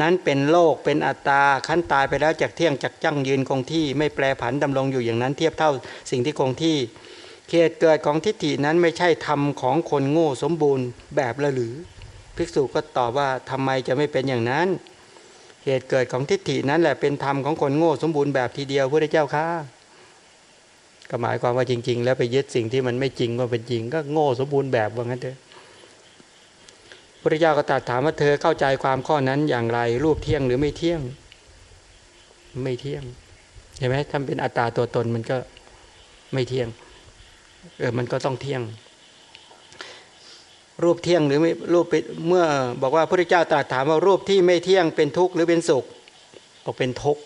นั้นเป็นโลกเป็นอัตตาขั้นตายไปแล้วจากเที่ยงจากจั่งยืนคงที่ไม่แปรผันดำรงอยู่อย่างนั้นเทียบเท่าสิ่งที่คงที่เหตุเกิดของทิฏฐินั้นไม่ใช่ธรรมของคนโง่สมบูรณ์แบบละหรือ ภิกษุก็ตอบว่าทำไมจะไม่เป็นอย่างนั้น เหตุเกิดของทิฏฐินั้นแหละเป็นธรรมของคนโง่สมบูรณ์แบบทีเดียวพระเจ้าค่ะก็หมายความว่าจริง ๆ แล้วไปยึดสิ่งที่มันไม่จริงว่าเป็นจริง ก็โง่สมบูรณ์แบบว่างั้นเถอะ พระเจ้าก็ตรัสถามว่าเธอเข้าใจความข้อนั้นอย่างไร รูปเที่ยงหรือไม่เที่ยง ไม่เที่ยงเห็นไหมทำเป็นอัตตาตัวตนมันก็ไม่เที่ยง เออมันก็ต้องเที่ยง รูปเที่ยงหรือไม่รูปเมื่อบอกว่าพระเจ้าตรัสถามว่ารูปที่ไม่เที่ยงเป็นทุกข์หรือเป็นสุขบอกเป็นทุกข์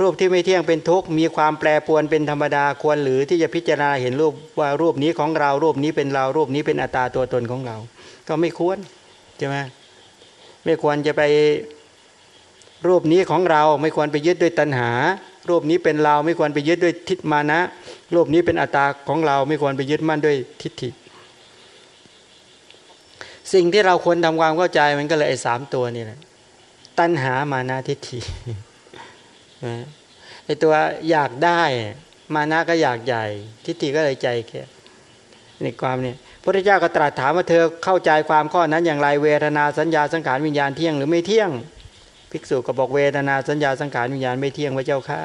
รูปที่ไม่เที่ยงเป็นทุกข์มีความแปรปวนเป็นธรรมดาควรหรือที่จะพิจารณาเห็นรูปว่ารูปนี้ของเรารูปนี้เป็นเรารูปนี้เป็นอัตตาตัวตนของเรา ก็ไม่ควรใช่ไหมไม่ควรจะไปรูปนี้ของเราไม่ควรไปยึดด้วยตัณหา รูปนี้เป็นเราไม่ควรไปยึดด้วยทิฏมานะ รูปนี้เป็นอัตตาของเราไม่ควรไปยึดมั่นด้วยทิฏฐิ สิ่งที่เราควรทำความเข้าใจมันก็เลยไอ้สามตัวนี่แหละตัณหามานะทิฏฐิ ไอตัวอยากได้ มานะก็อยากใหญ่ ทิฏฐิก็เลยใจแค่ในความเนี่ยพระเจ้าก็ตรัสถามว่าเธอเข้าใจความข้อนั้นอย่างไรเวทนาสัญญาสังขารวิญญาณเที่ยงหรือไม่เที่ยง ภิกษุก็บอกเวทนาสัญญาสังขารวิญญาณไม่เที่ยงพระเจ้าข้า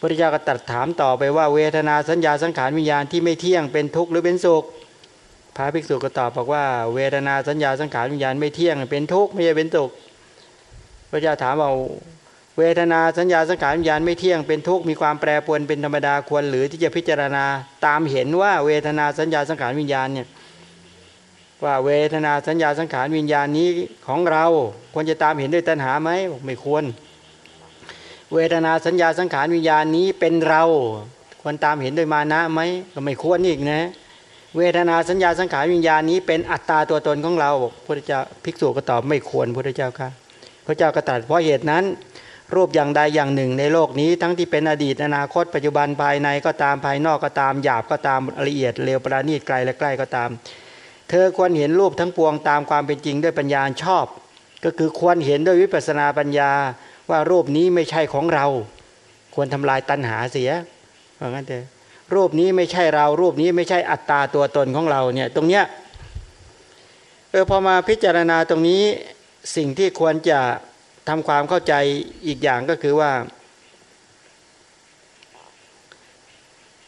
พระเจ้าก็ตรัสถามต่อไปว่าเวทนาสัญญาสังขารวิญญาณที่ไม่เที่ยงเป็นทุกข์หรือเป็นสุขพระภิกษุก็ตอบบอกว่าเวทนาสัญญาสังขารวิญญาณไม่เที่ยงเป็นทุกข์ไม่ใช่เป็นสุขพระเจ้าถามว่า เวทนาสัญญาสังขารวิญญาณไม่เที่ยงเป็นทุกข์มีความแปรปรวนเป็นธรรมดาควร หรือที่จะพิจารณาตามเห็นว่าเวทนาสัญญาสังขารวิญญาณเนี่ยว่าเวทนาสัญญาสังขารวิญญาณนี้ของเราควรจะตามเห็นด้วยตัณหาไหมไม่ควร เวทนาสัญญาสังขารวิญญาณนี้เป็นเราควรตามเห็นด้วยมานะไหมก็ไม่ควรอีกนะเวทนาสัญญาสังขารวิญญาณนี้เป็นอัตตาตัวตนของเราพระเจ้าภิกษุก็ตอบไม่ควรพระเจ้าค่ะพระเจ้าก็ตรัสเพราะเหตุนั้น รูปอย่างใดอย่างหนึ่งในโลกนี้ ทั้งที่เป็นอดีตอนาคตปัจจุบันภายในก็ตามภายนอกก็ตามหยาบก็ตามละเอียดเร็วประณีตไกลและใกล้ก็ตาม เธอควรเห็นรูปทั้งปวงตามความเป็นจริงด้วยปัญญาชอบ ก็คือควรเห็นด้วยวิปัสนาปัญญาว่ารูปนี้ไม่ใช่ของเรา ควรทำลายตัณหาเสียเพราะงั้นเถอะรูปนี้ไม่ใช่เรารูปนี้ไม่ใช่อัตตาตัวตนของเราเนี่ยตรงเนี้ยเออพอมาพิจารณาตรงนี้สิ่งที่ควรจะ ทำความเข้าใจอีกอย่างก็คือว่า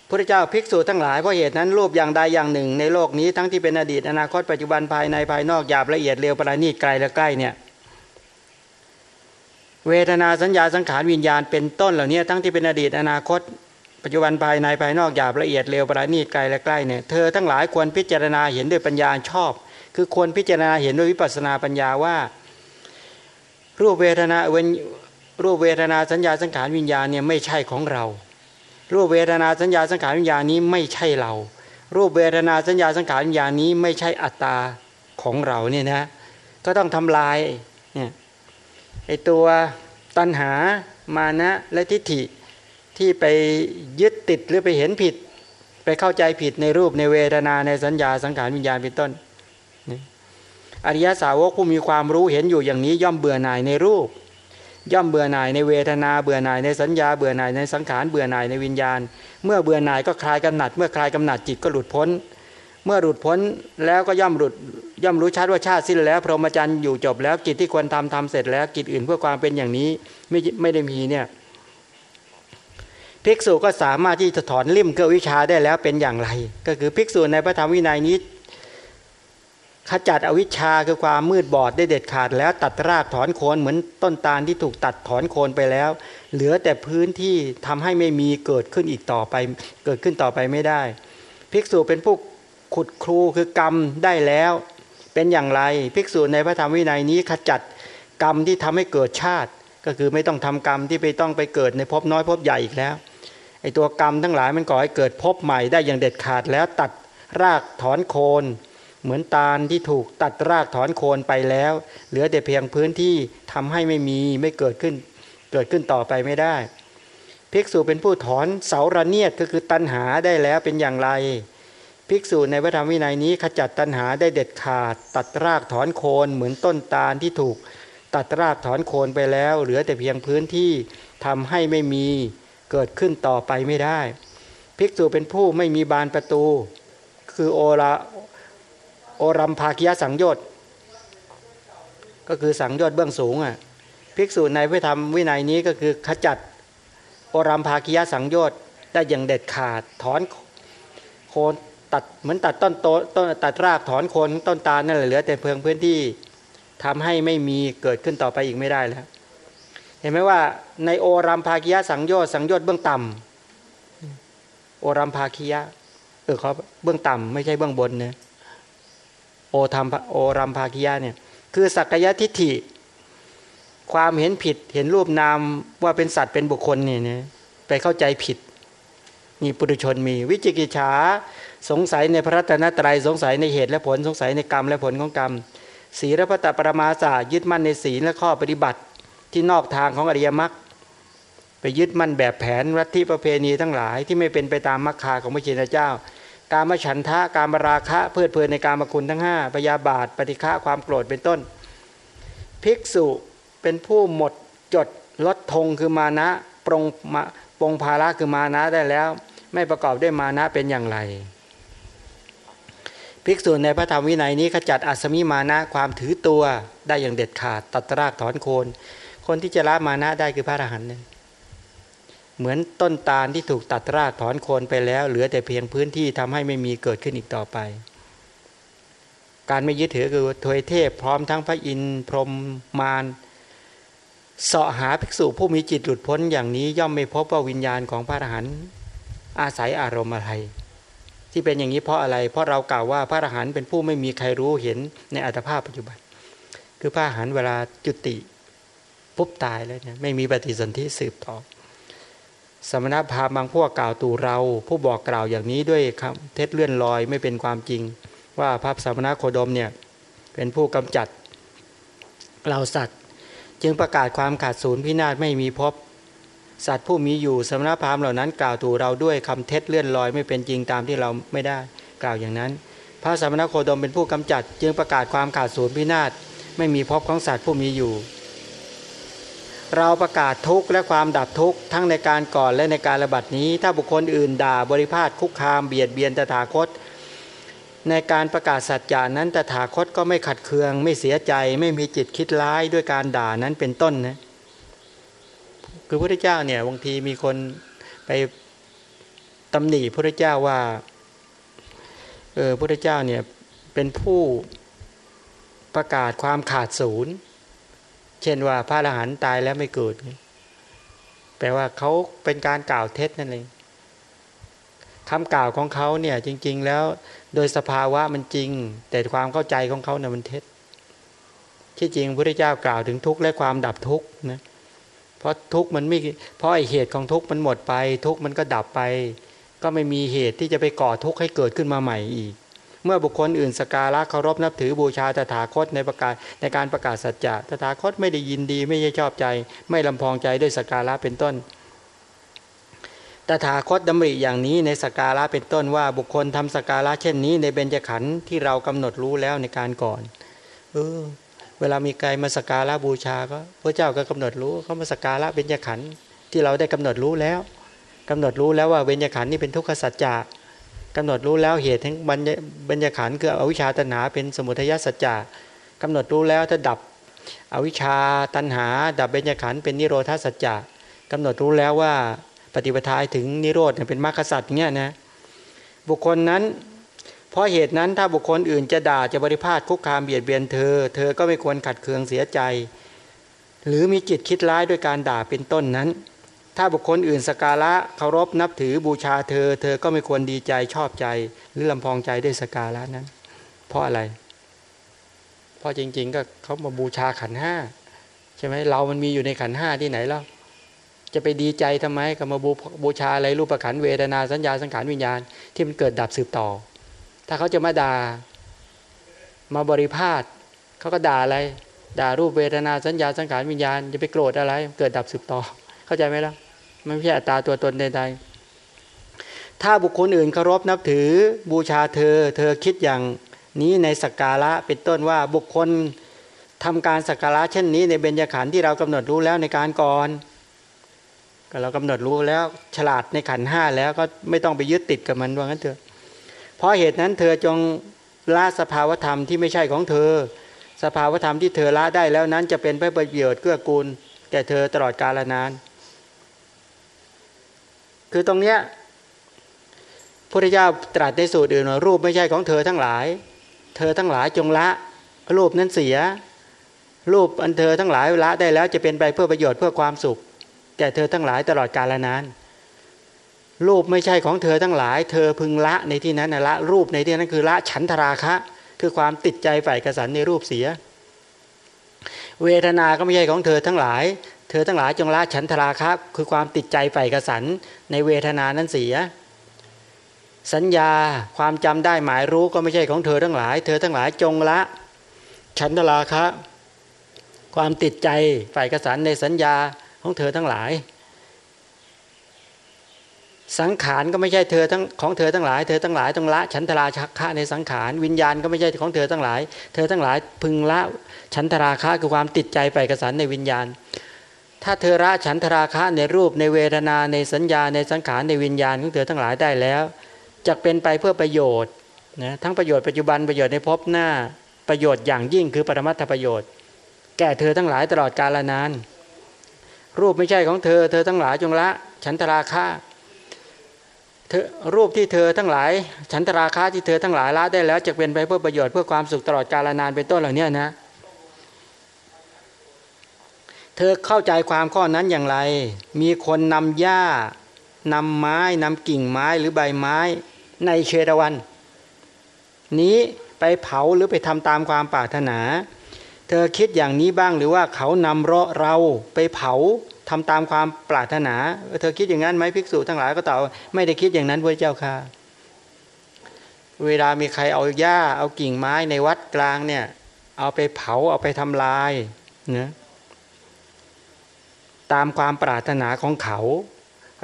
พระเจ้าภิกษุทั้งหลายเพราะเหตุนั้นรูปอย่างใดอย่างหนึ่ง ในโลกนี้ทั้งที่เป็นอดีตอนาคตปัจจุบันภายในภายนอกหยาบละเอียดเร็วประณีตไกลและใกล้เนี่ยเวทนาสัญญาสังขารวิญญาณเป็นต้นเหล่านี้ทั้งที่เป็นอดีตอนาคต ปัจจุบันภายในภายนอกหยาบละเอียดเร็วประณีตไกลและใกล้เนี่ยเธอทั้งหลายควรพิจารณาเห็นด้วยปัญญาชอบ คือควรพิจารณาเห็นด้วยวิปัสสนาปัญญาว่า รูปเวทนาเวนรูปเวทนาสัญญาสังขารวิญญาณเนี่ยไม่ใช่ของเรา รูปเวทนาสัญญาสังขารวิญญาณนี้ไม่ใช่เรา รูปเวทนาสัญญาสังขารวิญญาณนี้ไม่ใช่อัตตาของเราเนี่ยนะก็ต้องทำลายเนี่ยไอตัวตัณหามานะและทิฏฐิที่ไปยึดติดหรือไปเห็นผิด ไปเข้าใจผิดในรูปในเวทนาในสัญญาสังขารวิญญาณเป็นต้น อริยสาวกผู้มีความรู้เห็นอยู่อย่างนี้ย่อมเบื่อหน่ายในรูป ย่อมเบื่อหน่ายในเวทนาเบื่อหน่ายในสัญญาเบื่อหน่ายในสังขารเบื่อหน่ายในวิญญาณ เมื่อเบื่อหน่ายก็คลายกำหนัด เมื่อคลายกำหนัดจิตก็หลุดพ้น เมื่อหลุดพ้นแล้วก็ย่อมหลุดย่อมรู้ชัดว่าชาติสิ้นแล้วพรหมจรรย์อยู่จบแล้วกิจที่ควรทำทำเสร็จแล้วกิจอื่นเพื่อความเป็นอย่างนี้ไม่ไม่ได้มีเนี่ยภิกษุก็สามารถที่จะถอนลิ่มเกลวิชาได้แล้วเป็นอย่างไร ก็คือภิกษุในพระธรรมวินัยนี้ ขจัดอวิชชาคือความมืดบอดได้เด็ดขาดแล้วตัดรากถอนโคนเหมือนต้นตาลที่ถูกตัดถอนโคนไปแล้ว เหลือแต่พื้นที่ทำให้ไม่มีเกิดขึ้นอีกต่อไป เกิดขึ้นต่อไปไม่ได้ ภิกษุเป็นผู้ขุดครูคือกรรมได้แล้ว เป็นอย่างไรภิกษุในพระธรรมวินัยนี้ขจัดกรรมที่ทำให้เกิดชาติ ก็คือไม่ต้องทำกรรมที่ไปต้องไปเกิดในภพน้อยภพใหญ่อีกแล้วไอตัวกรรมทั้งหลายมันก่อให้เกิดภพใหม่ได้อย่างเด็ดขาดแล้วตัดรากถอนโคน เหมือนตาลที่ถูกตัดรากถอนโคนไปแล้ว เหลือแต่เพียงพื้นที่ทำให้ไม่มีไม่เกิดขึ้น เกิดขึ้นต่อไปไม่ได้ ภิกษุเป็นผู้ถอนเสาระเนียดก็คือตัณหาได้แล้วเป็นอย่างไร ภิกษุในพระธรรมวินัยนี้ขจัดตัณหาได้เด็ดขาด ตัดรากถอนโคนเหมือนต้นตาลที่ถูก ตัดรากถอนโคนไปแล้ว เหลือแต่เพียงพื้นที่ทำให้ไม่มีเกิดขึ้นต่อไปไม่ได้ ภิกษุเป็นผู้ไม่มีบานประตู คือโอรา โอรัมภาคิยสังโยชน์ก็คือสังโยชน์เบื้องสูงอะภิกษุในพระธรรมวินัยนี้ก็คือขจัดโอรัมภาคิยสังโยชน์ได้อย่างเด็ดขาดถอนโคนตัดเหมือนตัดต้นโตต้นตัดรากถอนโคนต้นตาลนั่นแหละเหลือแต่เพียงพื้นที่ทำให้ไม่มีเกิดขึ้นต่อไปอีกไม่ได้แล้ว เห็นไหมว่าในโอรัมภาคิยสังโยชน์สังโยชน์เบื้องต่ำโอรัมภาคิยะเออเขาเบื้องต่ำไม่ใช่เบื้องบนเนะโอ ธรรมโอรัมภากิยะเนี่ยคือสักยะทิฏฐิ ความเห็นผิดเห็นรูปนามว่าเป็นสัตว์เป็นบุคคลเนี่ยนะไปเข้าใจผิดมีปุถุชนมี วิจิกิจฉาสงสัยในพระรัตนตรัยสงสัยในเหตุและผลสงสัยในกรรมและผลของกรรมศีลพระตปรมาสายึดมั่นในศีลและข้อปฏิบัติที่นอกทางของอริยมรรคไปยึดมั่นแบบแผนรัฐที่ประเพณีทั้งหลายที่ไม่เป็นไปตามมรรคาของพระเจนเจ้า การมฉันทะการมราคะเพลิดเพลินในการมคุณทั้ง5ปยาบาทปฏิฆะความโกรธเป็นต้น ภิกษุเป็นผู้หมดจดลดทงคือมานะปรงมาปรงภาระคือมานะได้แล้ว ไม่ประกอบด้วยมานะเป็นอย่างไร ภิกษุในพระธรรมวินัยนี้ขจัดอัศมิมานะความถือตัวได้อย่างเด็ดขาดตัดรากถอนโคน คนที่จะละมานะได้คือพระอรหันต์เเหมือนต้นตาลที่ถูกตัดรากถอนโคนไปแล้ว เหลือแต่เพียงพื้นที่ทำให้ไม่มีเกิดขึ้นอีกต่อไป การไม่ยึดถือคือทวยเทพพร้อมทั้งพระอินทร์พรหมมารเสาะหาภิกษุผู้มีจิตหลุดพ้นอย่างนี้ย่อมไม่พบว่าวิญญาณของพระอรหันต์อาศัยอารมณ์อะไร ที่เป็นอย่างนี้เพราะอะไร เพราะเรากล่าวว่าพระอรหันต์เป็นผู้ไม่มีใครรู้เห็นในอัตภาพปัจจุบัน คือพระอรหันต์เวลาจุติปุ๊บตายแล้วเนี่ยไม่มีปฏิสนธิสืบต่อ สมณพราหมณ์บางพวกกล่าวตู่เรา ผู้บอกกล่าวอย่างนี้ด้วยคำเท็จเลื่อนลอยไม่เป็นความจริง ว่าพระสมณโคดมเนี่ยเป็นผู้กำจัดเราสัตว์ จึงประกาศความขาดศูนย์พินาศไม่มีพบสัตว์ผู้มีอยู่สมณพราหมณ์เหล่านั้น กล่าวถูเราด้วยคำเท็จเลื่อนลอยไม่เป็นจริงตามที่เราไม่ได้กล่าวอย่างนั้น พระสมณโคดมเป็นผู้กำจัด จึงประกาศความขาดศูนย์พินาศไม่มีพบของสัตว์ผู้มีอยู่ เราประกาศทุกข์และความดับทุกข์ทั้งในการก่อนและในการระบาดนี้ ถ้าบุคคลอื่นด่าบริพาทคุกคามเบียดเบียนตถาคต ในการประกาศสัจจานั้นตถาคตก็ไม่ขัดเคือง ไม่เสียใจไม่มีจิตคิดร้ายด้วยการด่านั้นเป็นต้นนะคือพระเจ้าเนี่ยบางทีมีคนไปตำหนิพระเจ้าว่าเออพระเจ้าเนี่ยเป็นผู้ประกาศความขาดศูนย์ เช่นว่าพระอรหันต์ตายแล้วไม่เกิดแปลว่าเขาเป็นการกล่าวเท็จนั่นเองคำกล่าวของเขาเนี่ยจริง ๆ แล้วโดยสภาวะมันจริง แต่ความเข้าใจของเขาเนี่ยมันเท็จ ที่จริงพระเจ้ากล่าวถึงทุกข์และความดับทุกข์นะเพราะทุกข์มันไม่เพราะไอเหตุของทุกข์มันหมดไป ทุกข์มันก็ดับไป ก็ไม่มีเหตุที่จะไปก่อทุกข์ให้เกิดขึ้นมาใหม่อีก เมื่อบุคคลอื่นสการะเคารพนับถือบูชาตถาคตในประกาศในการประกาศสัจจะตถาคตไม่ได้ยินดีไม่ใช่ชอบใจ ไม่ลำพองใจด้วยสการะเป็นต้นตถาคตดำริอย่างนี้ในสการะเป็นต้นว่าบุคคลทำสการะเช่นนี้ ในเบญจขันธ์ที่เรากำหนดรู้แล้วในการก่อนเออเวลามีใครมาสการะบูชาก็พระเจ้าก็กำหนดรู้เขามาสการะเบญจขันธ์ที่เราได้กำหนดรู้แล้วกำหนดรู้แล้วว่าเบญจขันธ์นี่เป็นทุกขสัจจะ กำหนดรู้แล้วเหตุทั้งเบญจขันธ์คืออวิชชาตัณหาเป็นสมุทัยสัจจะกำหนดรู้แล้วถ้าดับอวิชชาตัณหา ดับเบญจขันเป็นนิโรธาสัจจะกำหนดรู้แล้วว่าปฏิปทาถึงนิโรธเป็นมรรคสัตว์เนี่ยนะบุคคลนั้นเพราะเหตุนั้นถ้าบุคคลอื่นจะด่าจะบริพาทคุกคามเบียดเบียนเธอ เธอก็ไม่ควรขัดเคืองเสียใจ หรือมีจิตคิดร้ายด้วยการด่าเป็นต้นนั้น ถ้าบุคคลอื่นสการะเคารพนับถือบูชาเธอ เธอก็ไม่ควรดีใจชอบใจ หรือลำพองใจด้วยสการะนั้น เพราะอะไร เพราะจริง ๆ ก็เขามาบูชาขันห้าใช่ไหมเรามันมีอยู่ในขันห้าที่ไหนแล้วจะไปดีใจทำไมกับมาบูบูชาอะไรรูปขันเวทนาสัญญาสังขารวิญญาณที่มันเกิดดับสืบต่อ ถ้าเขาจะมาด่ามาบริพาทเขาก็ด่าอะไร ด่ารูปเวทนาสัญญาสังขารวิญญาณจะไปโกรธอะไร เกิดดับสืบต่อ เข้าใจไหมล่ะ ไม่ใช่อัตตาตัวตนใด ๆ ถ้าบุคคลอื่นเคารพนับถือบูชาเธอ เธอคิดอย่างนี้ในสักการะเป็นต้นว่าบุคคลทำการสักการะเช่นนี้ในเบญจขันธ์ที่เรากำหนดรู้แล้วในการก่อนก็เรากำหนดรู้แล้วฉลาดในขันห้าแล้วก็ไม่ต้องไปยึดติดกับมันว่างั้นเถอะเพราะเหตุนั้นเธอจงละสภาวธรรมที่ไม่ใช่ของเธอ สภาวธรรมที่เธอละได้แล้วนั้นจะเป็นประโยชน์เกื้อกูลแก่เธอตลอดกาลนาน คือตรงเนี้ยพระเจ้าตรัสในสูตรอื่นว่ารูปไม่ใช่ของเธอทั้งหลาย เธอทั้งหลายจงละ รูปนั้นเสีย รูปอันเธอทั้งหลายละได้แล้วจะเป็นไปเพื่อประโยชน์เพื่อความสุข แก่เธอทั้งหลายตลอดกาลนานรูปไม่ใช่ของเธอทั้งหลาย เธอพึงละในที่นั้นละรูปในที่นั้นคือละฉันทราคะ คือความติดใจฝ่ายกสันในรูปเสีย เวทนาก็ไม่ใช่ของเธอทั้งหลาย เธอทั้งหลายจงละฉันทราคะคือความติดใจฝ่ายกสันในเวทนานั้นเสีย สัญญาความจำได้หมายรู้ก็ไม่ใช่ของเธอทั้งหลาย เธอทั้งหลายจงละฉันทราคะความติดใจฝ่ายกสันในสัญญาของเธอทั้งหลาย สังขารก็ไม่ใช่เธอทั้งของเธอทั้งหลาย เธอทั้งหลายต้องละฉันทราชักคะในสังขารวิญญาณก็ไม่ใช่ของเธอทั้งหลาย เธอทั้งหลายพึงละฉันทราคะคือความติดใจไปกระสันในวิญญาณ ถ้าเธอละฉันทราคะในรูปในเวทนาในสัญญาในสังขารในวิญญาณของเธอทั้งหลายได้แล้วจะเป็นไปเพื่อประโยชน์นะทั้งประโยชน์ปัจจุบันประโยชน์ในภพหน้าประโยชน์อย่างยิ่งคือปรมัตถประโยชน์ แก่เธอทั้งหลายตลอดกาลนาน รูปไม่ใช่ของเธอ เธอทั้งหลายจงละ ฉันทราคะเธอรูปที่เธอทั้งหลาย ฉันทราคะที่เธอทั้งหลายละได้แล้วจะเป็นไปเพื่อประโยชน์เพื่อความสุขตลอดกาลนานเป็นต้นเหล่านี้นะ เธอเข้าใจความข้อนั้นอย่างไร มีคนนำหญ้านำไม้นำกิ่งไม้หรือใบไม้ในเชตวัน นี้ไปเผาหรือไปทำตามความปรารถนา เธอคิดอย่างนี้บ้างหรือว่าเขานำเราเราไปเผาทำตามความปรารถนา เธอคิดอย่างนั้นไหมภิกษุทั้งหลายก็ตอบไม่ได้คิดอย่างนั้นพระเจ้าค่ะ เวลามีใครเอาหญ้าเอากิ่งไม้ในวัดกลางเนี่ย เอาไปเผาเอาไปทำลายนะ ตามความปรารถนาของเขา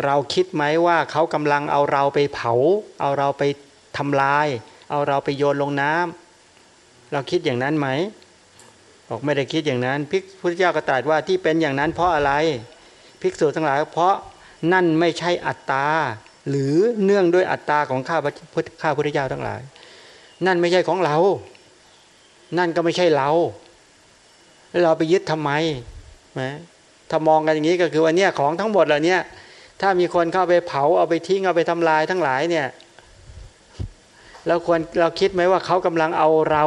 เราคิดไหมว่าเขากำลังเอาเราไปเผา เอาเราไปทำลาย เอาเราไปโยนลงน้ำเราคิดอย่างนั้นไหมบอกไม่ได้คิดอย่างนั้นพิกพุทธเจ้าก็ตรัสว่าที่เป็นอย่างนั้นเพราะอะไร ภิกษุทั้งหลายเพราะนั่นไม่ใช่อัตตา หรือเนื่องด้วยอัตตาของข้าพุทธข้าพุทธเจ้าทั้งหลาย นั่นไม่ใช่ของเรา นั่นก็ไม่ใช่เรา แล้วเราไปยึดทำไมไหม ถ้ามองกันอย่างนี้ก็คือว่าเนี่ยของทั้งหมดเหล่านี้ถ้ามีคนเข้าไปเผาเอาไปทิ้งเอาไปทำลายทั้งหลายเนี่ยเราควรเราคิดไหมว่าเขากำลังเอาเรา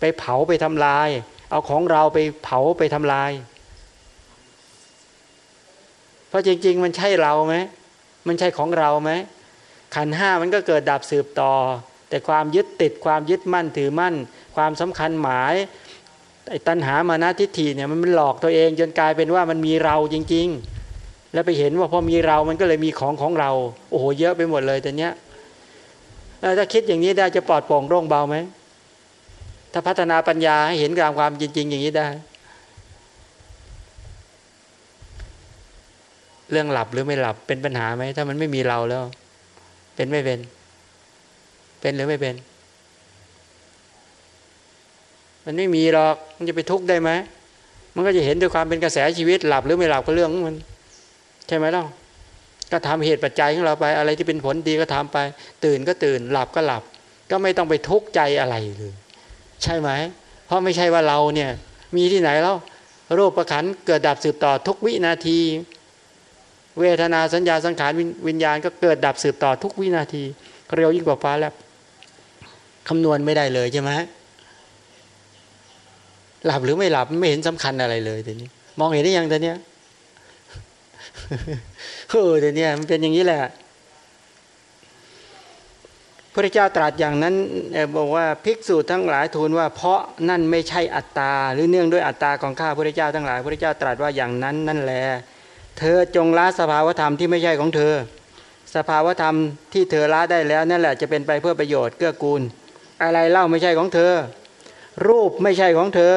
ไปเผาไปทำลาย เอาของเราไปเผาไปทำลาย เพราะจริง ๆ มันใช่เราไหมมันใช่ของเราไหมขันห้ามันก็เกิดดับสืบต่อ แต่ความยึดติดความยึดมั่นถือมั่น ความสำคัญหมาย ไอ้ตัณหามานะทิฏฐิเนี่ยมันหลอกตัวเอง จนกลายเป็นว่ามันมีเราจริง ๆ แล้วไปเห็นว่าพอมีเรามันก็เลยมีของของเรา โอ้โหเยอะไปหมดเลยแต่เนี้ยถ้าคิดอย่างนี้ได้จะปลอดโปร่งโล่งเบาไหมถ้าพัฒนาปัญญาให้เห็นกลางความจริง ๆ อย่างนี้ได้ เรื่องหลับหรือไม่หลับเป็นปัญหาไหมถ้ามันไม่มีเราแล้ว เป็นไม่เป็น เป็นหรือไม่เป็น มันไม่มีหรอกมันจะไปทุกข์ได้ไหมมันก็จะเห็นด้วยความเป็นกระแสชีวิตหลับหรือไม่หลับก็เรื่องมัน ใช่ไหมล่ะก็ทำเหตุปัจจัยของเราไป อะไรที่เป็นผลดีก็ทำไป ตื่นก็ตื่นหลับก็หลับ ก็ไม่ต้องไปทุกข์ใจอะไรเลยใช่ไหม เพราะไม่ใช่ว่าเราเนี่ยมีที่ไหนแล้วรูปประคันเกิดดับสืบต่อทุกวินาที เวทนาสัญญาสังขารวิญญาณก็เกิดดับสืบต่อทุกวินาที เร็วยิ่งกว่าฟ้าแล้วคำนวณไม่ได้เลยใช่ไหม หลับหรือไม่หลับไม่เห็นสำคัญอะไรเลยทีนี้ มองเห็นได้ยังตอนเนี้ยเออแต่เนี้ยมันเป็นอย่างนี้แหละพระเจ้าตรัสอย่างนั้นบอกว่าภิกษุทั้งหลายทูลว่าเพราะนั่นไม่ใช่อัตตา หรือเนื่องด้วยอัตตาของข้าพระเจ้าทั้งหลายพระเจ้าตรัสว่าอย่างนั้นนั่นแหละเธอจงละสภาวธรรมที่ไม่ใช่ของเธอ สภาวธรรมที่เธอละได้แล้วนั่นแหละจะเป็นไปเพื่อประโยชน์เกื้อกูล อะไรเล่าไม่ใช่ของเธอ รูปไม่ใช่ของเธอ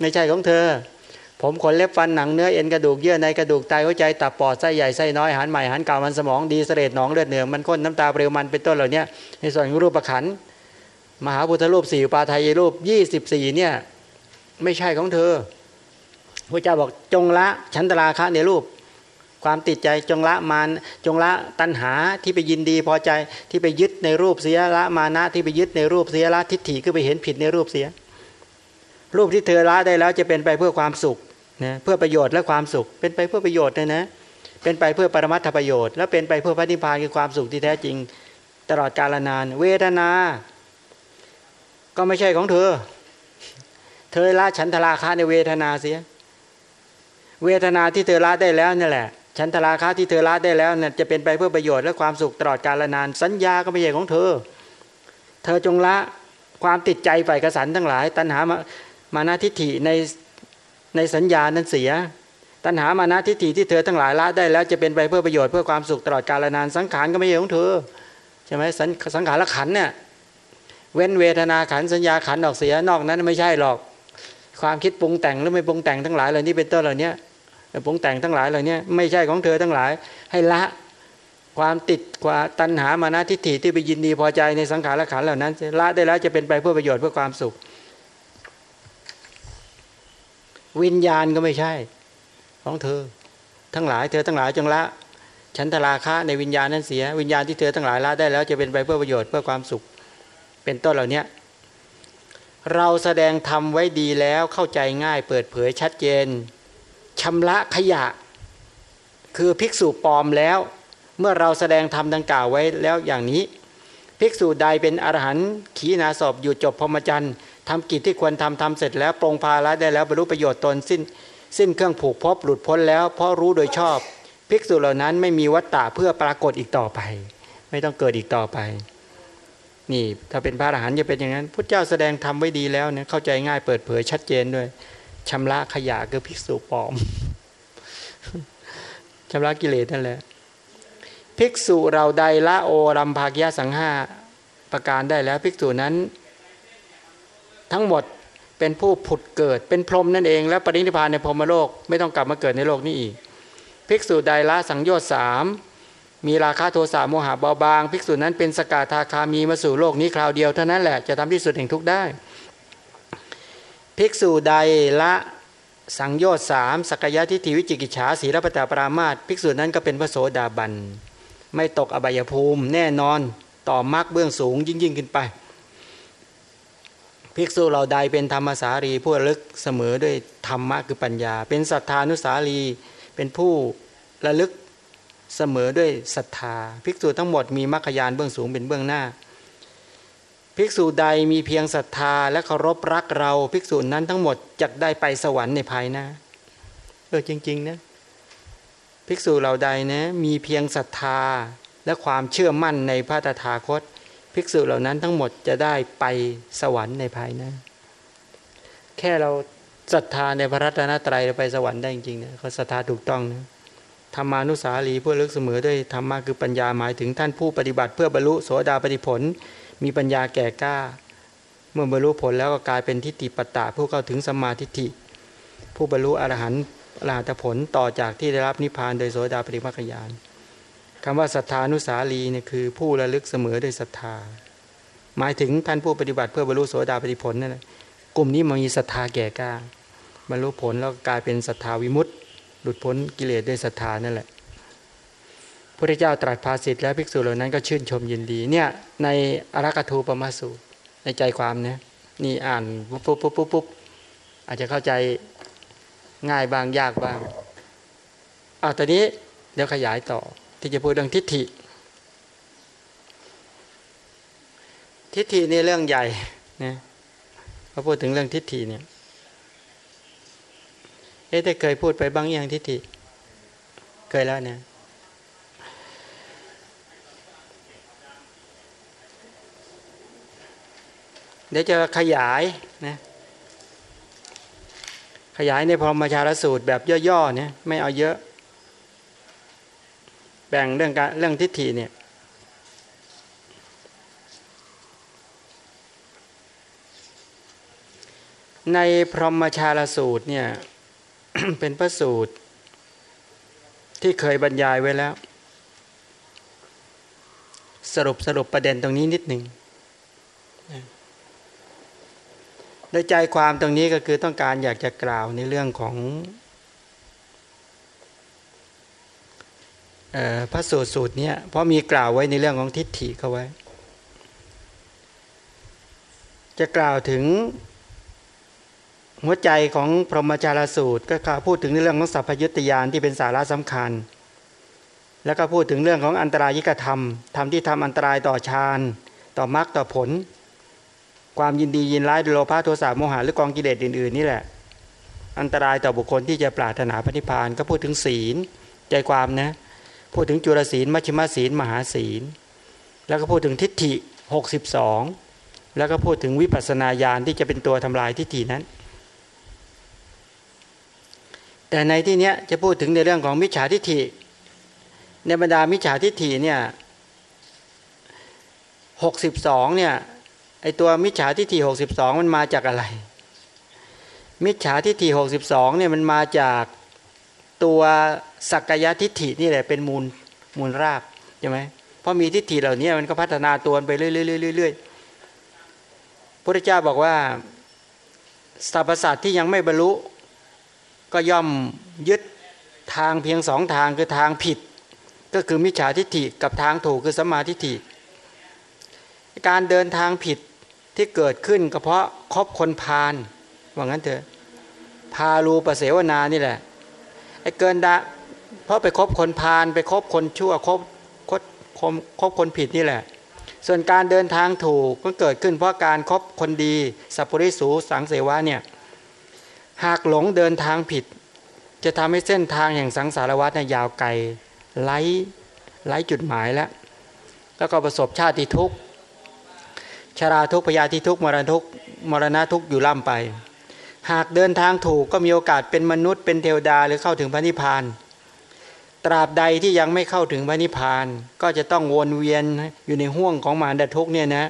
ไม่ใช่ของเธอ ผมขนเล็บฟันหนังเนื้อเอ็นกระดูกเยื่อในกระดูกไตหัวใจตับปอดไส้ใหญ่ไส้น้อยหันใหม่หันเก่ามันสมองดีเสลดหนองเลือดเหนืองมันข้นน้ำตาเปลวมันเป็นต้นเหล่านี้ในส่วนของรูปประขันมหาพุทธรูปสี่ปาทายรูปยี่สิบสี่เนี่ย ไม่ใช่ของเธอพระเจ้าบอกจงละชั้นตราคะในรูป ความติดใจจงละมานจงละตัณหาที่ไปยินดีพอใจที่ไปยึดในรูปเสียละมานะที่ไปยึดในรูปเสียละทิฏฐิก็ไปเห็นผิดในรูปเสีย รูปที่เธอละได้แล้วจะเป็นไปเพื่อความสุขนะเพื่อประโยชน์และความสุข เป็นไปเพื่อประโยชน์นะนะ เป็นไปเพื่อปรมัตถประโยชน์ และเป็นไปเพื่อพระนิพพานคือความสุขที่แท้จริง ตลอดกาลนาน เวทนา ก็ไม่ใช่ของเธอ เธอละฉันทราคาในเวทนาเสีย เวทนาที่เธอละได้แล้วนี่แหละ ฉันทราคาที่เธอละได้แล้วเนี่ยจะเป็นไปเพื่อประโยชน์และความสุขตลอดกาลนาน สัญญาก็ไม่ใช่ของเธอ เธอจงละความติดใจฝ่ายกระสันทั้งหลาย ตัณหามามานาทิฐิในในสัญญานั้นเสีย ตัณหามานาทิฐิที่เธอทั้งหลายละได้แล้วจะเป็นไปเพื่อประโยชน์เพื่อความสุขตลอดกาลนาน สังขารก็ไม่ใช่ของเธอใช่ไหมสังขารละขันเนี่ยเว้นเวทนาขันสัญญาขันออกเสียนอกนั้นไม่ใช่หรอก ความคิดปรุงแต่งหรือไม่ปรุงแต่งทั้งหลายเหล่านี้เป็นต้นเหล่านี้ ปรุงแต่งทั้งหลายเหล่านี้ไม่ใช่ของเธอทั้งหลาย ให้ละความติดความตัณหามานะทิฏฐิที่ไปยินดีพอใจในสังขารขันเหล่านั้นละได้แล้วจะเป็นไปเพื่อประโยชน์เพื่อความสุข วิญญาณก็ไม่ใช่ ของเธอ ทั้งหลายเธอทั้งหลายจงละฉันทราคะในวิญญาณนั้นเสีย วิญญาณที่เธอทั้งหลายละได้แล้วจะเป็นไปเพื่อประโยชน์เพื่อความสุข เป็นต้นเหล่านี้เราแสดงธรรมไว้ดีแล้วเข้าใจง่ายเปิดเผยชัดเจน ชำระขยะ คือภิกษุปลอมแล้ว เมื่อเราแสดงธรรมดังกล่าวไว้แล้วอย่างนี้ ภิกษุใดเป็นอรหันต์ขีนาสอบอยู่จบพรหมจรรย์ทำกิจที่ควรทำทำเสร็จแล้วปรงภาระได้แล้วบรรลุประโยชน์ตนสิ้น สิ้นเครื่องผูกพบหลุดพ้นแล้ว เพราะรู้โดยชอบ ภิกษุเหล่านั้นไม่มีวัตตะเพื่อปรากฏอีกต่อไป ไม่ต้องเกิดอีกต่อไป นี่ถ้าเป็นพระอรหันต์จะเป็นอย่างนั้นพุทธเจ้าแสดงธรรมไว้ดีแล้วเนี่ยเข้าใจง่ายเปิดเผยชัดเจนด้วย ชำระขยะคือภิกษุปลอมชำระกิเลสนั่นแหละภิกษุเราใดละโอรัมภากยะสังห้าประการได้แล้วภิกษุนั้น ทั้งหมดเป็นผู้ผุดเกิดเป็นพรหมนั่นเอง และปรินิพานในพรหมโลกไม่ต้องกลับมาเกิดในโลกนี้อีก ภิกษุใดละสังโยชน์สามมีราคะโทสะโมหะเบาบาง ภิกษุนั้นเป็นสกาทาคามีมาสู่โลกนี้คราวเดียวเท่านั้นแหละจะทำที่สุดแห่งทุกได้ ภิกษุใดละสังโยชน์สามสกยะทิฏฐิวิจิกิจฉาสีรปตาปรามาตภิกษุนั้นก็เป็นพระโสดาบัน ไม่ตกอบายภูมิ แน่นอนต่อมรรคเบื้องสูงยิ่งยิ่งขึ้นไป ภิกษุเราใดเป็นธรรมสารีผู้ลึกเสมอด้วยธรรมะคือปัญญา เป็นศรัทธานุสารีเป็นผู้ระลึกเสมอด้วยศรัทธา ภิกษุทั้งหมดมีมรรคยานเบื้องสูงเป็นเบื้องหน้า ภิกษุใดมีเพียงศรัทธาและเคารพรักเราภิกษุนั้นทั้งหมดจะได้ไปสวรรค์ในภายหน้าเออจริง ๆ นะ ภิกษุเราใดนะมีเพียงศรัทธาและความเชื่อมั่นในพระตถาคต ภิกษุเหล่านั้นทั้งหมดจะได้ไปสวรรค์ในภายหน้า แค่เราศรัทธาในพระรัตนตรัยไปสวรรค์ได้จริงๆนะเขาศรัทธาถูกต้องนะธรรมานุสาลีเพื่อลึกเสมอด้วยธรรมะคือปัญญาหมายถึงท่านผู้ปฏิบัติเพื่อบรรลุโสดาปฏิผล มีปัญญาแก่กล้า เมื่อบรรลุผลแล้วก็กลายเป็นทิฏฐิปตะผู้เข้าถึงสมาธิฐิ ผู้บรรลุอรหันต์อรหัตผลต่อจากที่ได้รับนิพพานโดยโสดาปิมาขยานคำว่าศรัทธานุสาลีเนี่ยคือผู้ระลึกเสมอด้วยศรัทธา หมายถึงท่านผู้ปฏิบัติเพื่อบรรลุโสดาปิผลนั่นแหละกลุ่มนี้มันมีศรัทธาแก่กล้าบรรลุผลแล้วกลายเป็นศรัทธาวิมุตติหลุดพ้นกิเลสด้วยศรัทธานั่นแหละ พระเจ้าตรัสภาสิทธิ์และภิกษุเหล่านั้นก็ชื่นชมยินดีเนี่ยในอรักทูปมาสูตรในใจความเนี่ยนี่อ่านปุ๊บปุ๊บปุ๊บปุ๊บปุ๊บอาจจะเข้าใจง่ายบางยากบางเอาตอนนี้เดี๋ยวขยายต่อที่จะพูดเรื่องทิฏฐิ ทิฏฐินี่เรื่องใหญ่นะพอพูดถึงเรื่องทิฏฐิเนี่ยเอ๊ะได้เคยพูดไปบ้างยังทิฏฐิ เคยแล้วเนี่ย เดี๋ยวจะขยายนะขยายในพรหมชาลสูตรแบบย่อๆเนี่ยไม่เอาเยอะ แบ่งเรื่องการเรื่องทิฏฐิเนี่ยในพรหมชาลสูตรเนี่ยเป็นพระสูตร ที่เคยบรรยายไว้แล้ว สรุปสรุปประเด็นตรงนี้นิดหนึ่ง ดยใจความตรงนี้ก็คือต้องการอยากจะกล่าวในเรื่องของพระสูตรสูตรนี้เพราะมีกล่าวไว้ในเรื่องของทิฏฐิเขาไว้ จะกล่าวถึงหัวใจของพรหมจารสูตร ก็กล่าวพูดถึงในเรื่องของสัพพยุตยานที่เป็นสาระสำคัญ แล้วก็พูดถึงเรื่องของอันตรายิกธรรมธรรมที่ทำอันตรายต่อฌานต่อมรรคต่อผล ความยินดียินร้ายโลภะโทสะโมหะหรือกองกิเลสอื่นๆนี่แหละ อันตรายต่อบุคคลที่จะปรารถนาพระนิพพานก็พูดถึงศีลใจความนะพูดถึงจุลศีลมัชฌิมศีล มหาศีล แล้วก็พูดถึงทิฏฐิ 62 แล้วก็พูดถึงวิปัสสนาญาณที่จะเป็นตัวทำลายทิฏฐินั้น แต่ในที่นี้จะพูดถึงในเรื่องของมิจฉาทิฏฐิ ในบรรดามิจฉาทิฏฐิเนี่ย62เนี่ย อตัวมิจฉาทิฏฐิหกสิบสองมันมาจากอะไร มิจฉาทิฏฐิหกสิบสองเนี่ยมันมาจากตัวสักกายทิฏฐินี่แหละเป็นมูลมูลรากใช่ไหมเพราะมีทิฏฐิเหล่านี้มันก็พัฒนาตัวไปเรื่อยๆพระเจ้าบอกว่าสรรพสัตว์ที่ยังไม่บรรลุ ก็ย่อมยึดทางเพียงสองทางคือทางผิด ก็คือมิจฉาทิฏฐิกับทางถูกคือสัมมาทิฏฐิการเดินทางผิด ที่เกิดขึ้นก็เพราะคบคนพาลว่างั้นเถอะพาลูประเสวนานี่แหละไอ้เกินดะเพราะไปคบคนพาลไปคบคนชั่วคบคบคบคบคนผิดนี่แหละ ส่วนการเดินทางถูกก็เกิดขึ้นเพราะการครบคนดีสัพปริสูสังเสวะเนี่ยหากหลงเดินทางผิด จะทำให้เส้นทางแห่งสังสารวัฏเนี่ยยาวไกลไร้ไร้จุดหมายแล้ว แล้วก็ประสบชาติทุกข์ ชาราทุกพยาธิทุกมรณทุกมรณะทุกอยู่ล่ำไป หากเดินทางถูกก็มีโอกาสเป็นมนุษย์เป็นเทวดาหรือเข้าถึงพระนิพพาน ตราบใดที่ยังไม่เข้าถึงพระนิพพาน ก็จะต้องวนเวียนอยู่ในห่วงของมารดทุกเนี่ยนะ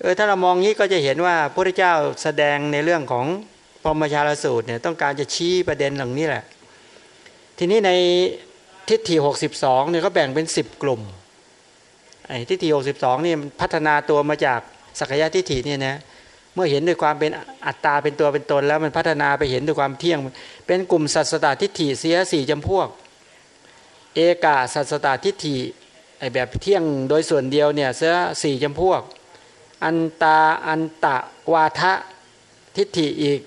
เออถ้าเรามองนี้ก็จะเห็นว่าพระเจ้าแสดงในเรื่องของพรมชาลสูตรเนี่ยต้องการจะชี้ประเด็นเหล่านี้แหละ ทีนี้ในทิฏฐิ62เนี่ยก็แบ่งเป็น 10 กลุ่ม ไอ้ทิฏฐิ62นี่พัฒนาตัวมาจากสักยะทิฏฐิเนี่ยนะเมื่อเห็นด้วยความเป็นอัตตาเป็นตัวเป็นตน แล้วมันพัฒนาไปเห็นด้วยความเที่ยง เป็นกลุ่มสัตสตาทิฏฐิเสียสี่จำพวก เอกาสัตสตาทิฏฐิไอแบบเที่ยงโดยส่วนเดียวเนี่ยเสียสี่จำพวก อันตาอันตะวาทะทิฏฐิอีก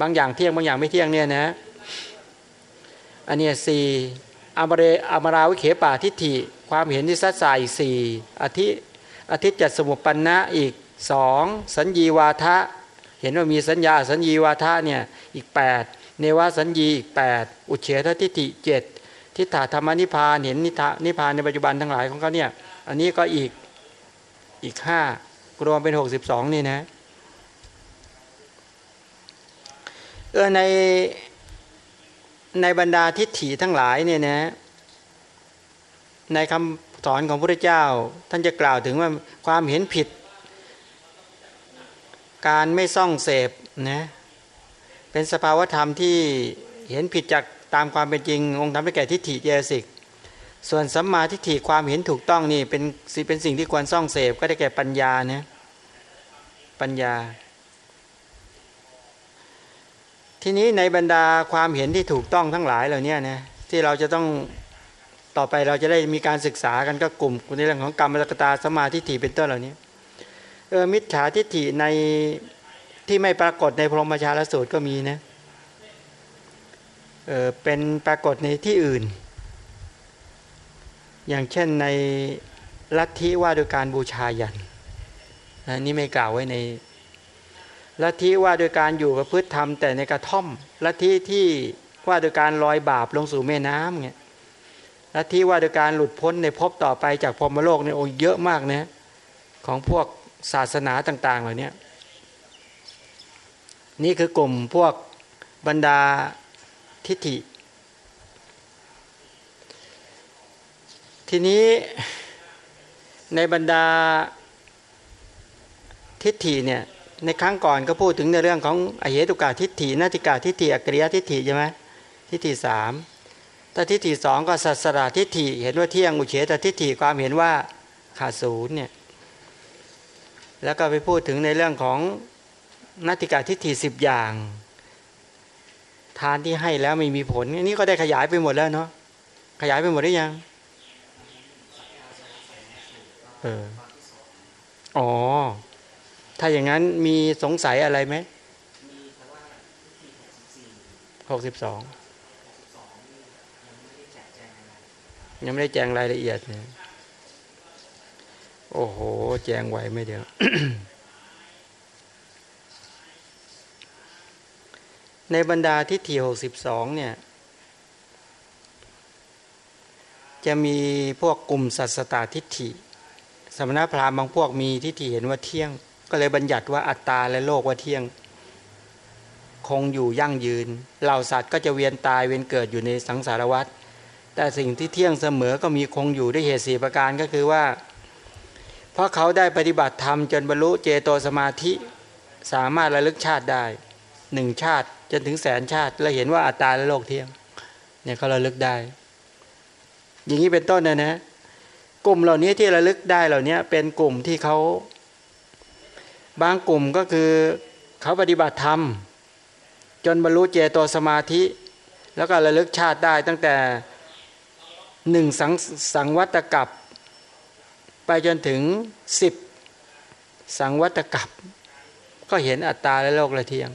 บางอย่างเที่ยงบางอย่างไม่เที่ยงเนี่ยนะอันนี้สี่อมเรอมราวิเขปาทิฏฐิ ความเห็นที่สัตสายสี่อธิอธิจัดสมุปปันนะอีกสองสัญญีวาทะ เห็นว่ามีสัญญาสัญญีวาทะเนี่ยอีก 8 เนวสัญญีอีก 8 อุเฉททิฏฐิเจ็ดทิฏฐาธรรมนิพานเห็นนิทานิพานในปัจจุบันทั้งหลายของเขาเนี่ยอันนี้ก็อีกอีกห้ารวมเป็น 62 นี่นะเออในในบรรดาทิฏฐิทั้งหลายเนี่ยนะ ในคำสอนของพระเจ้า ท่านจะกล่าวถึงว่าความเห็นผิด การไม่ซ่องเสพนะเป็นสภาวธรรมที่เห็นผิดจากตามความเป็นจริง องค์ธรรมได้แก่ทิฏฐิเจสิก ส่วนสัมมาทิฏฐิความเห็นถูกต้องนี่เป็นเป็นสิ่งที่ควรซ่องเสพก็ได้แก่ปัญญานะปัญญา ทีนี้ในบรรดาความเห็นที่ถูกต้องทั้งหลายเหล่านี้นะที่เราจะต้อง ต่อไปเราจะได้มีการศึกษากันก็กลุ่มในเรื่องของกรรมสกตาสมาธิฏฐิเป็นต้นเหล่านี้เออมิจฉาทิฏฐิในที่ไม่ปรากฏในพรหมชาลสูตรก็มีนะเออเป็นปรากฏในที่อื่น อย่างเช่นในลัทธิว่าโดยการบูชายันอันนี้ไม่กล่าวไว้ในลัทธิว่าโดยการอยู่กับพืชธรรมแต่ในกระท่อมลัทธิที่ว่าโดยการลอยบาปลงสู่แม่น้ำเนี่ย ลัทธิว่าโดยการหลุดพ้นในภพต่อไปจากพรหมโลกเนี่ยโอ้เยอะมากนะของพวกศาสนาต่าง ๆ เหล่านี้นี่คือกลุ่มพวกบรรดาทิฏฐิ ทีนี้ในบรรดาทิฏฐิเนี่ยในครั้งก่อนก็พูดถึงในเรื่องของอเหตุกาทิฏฐินาติกาทิฏฐิอกริยทิฏฐิใช่ไหมทิฏฐิสาม ถ้าทิฏฐิสองก็สัสราทิฏฐิเห็นว่าเที่ยงอุเฉตทิฏฐิความเห็นว่าขาดศูนย์เนี่ยแล้วก็ไปพูดถึงในเรื่องของนาติกาทิฏฐิสิบอย่าง ทานที่ให้แล้วไม่มีผลนี่ก็ได้ขยายไปหมดแล้วเนาะขยายไปหมดหรือยังเอออ๋อ ถ้าอย่างนั้นมีสงสัยอะไรไหมหกสิบสอง ยังไม่ได้แจงรายละเอียดเนี่ยโอ้โห แจงไหวไม่เดียว ในบรรดาทิฏฐิหกสิบสองเนี่ย จะมีพวกกลุ่มสัตสตาทิฏฐิ สมณพราหมณ์บางพวกมีทิฏฐิเห็นว่าเที่ยง ก็เลยบัญญัติว่าอัตตาและโลกว่าเที่ยง คงอยู่ยั่งยืน เหล่าสัตว์ก็จะเวียนตายเวียนเกิดอยู่ในสังสารวัฏ แต่สิ่งที่เที่ยงเสมอก็มีคงอยู่ด้วยเหตุสีประการก็คือว่า เพราะเขาได้ปฏิบัติธรรมจนบรรลุเจโตสมาธิสามารถระลึกชาติได้หนึ่งชาติจนถึงแสนชาติ และเห็นว่าอัตตาและโลกเที่ยงเนี่ยเขาระลึกได้ อย่างนี้เป็นต้นนะนะกลุ่มเหล่านี้ที่ระลึกได้เหล่านี้เป็นกลุ่มที่เขาบางกลุ่มก็คือเขาปฏิบัติธรรม จนบรรลุเจโตสมาธิ แล้วก็ระลึกชาติได้ตั้งแต่ หนึ่งสังสังวัตกับ ไปจนถึงสิบสังวัตกับ ก็เห็นอัตตาและโลกละเทียง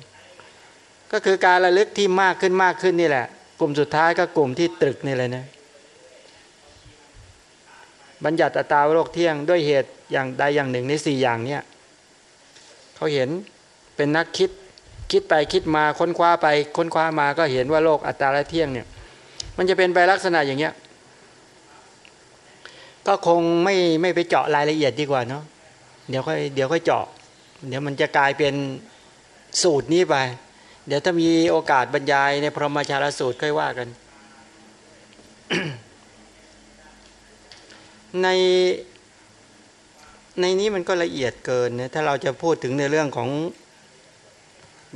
ก็คือการระลึกที่มากขึ้นมากขึ้นนี่แหละ กลุ่มสุดท้ายก็กลุ่มที่ตรึกนี่เลยนะบัญญัติอัตตาโลกเที่ยงด้วยเหตุอย่างใดอย่างหนึ่งในสี่อย่างเนี้ยเขาเห็นเป็นนักคิดคิดไปคิดมาค้นคว้าไปค้นคว้ามาก็เห็นว่าโลกอัตตาและเที่ยงเนี่ยมันจะเป็นไปลักษณะอย่างเงี้ย ก็คงไม่ไม่ไปเจาะรายละเอียดดีกว่าเนาะเดี๋ยวค่อยเดี๋ยวค่อยเจาะ เดี๋ยวมันจะกลายเป็นสูตรนี้ไป เดี๋ยวถ้ามีโอกาสบรรยายในพรหมชาลสูตรค่อยว่ากัน ในในนี้มันก็ละเอียดเกินนะถ้าเราจะพูดถึงในเรื่องของ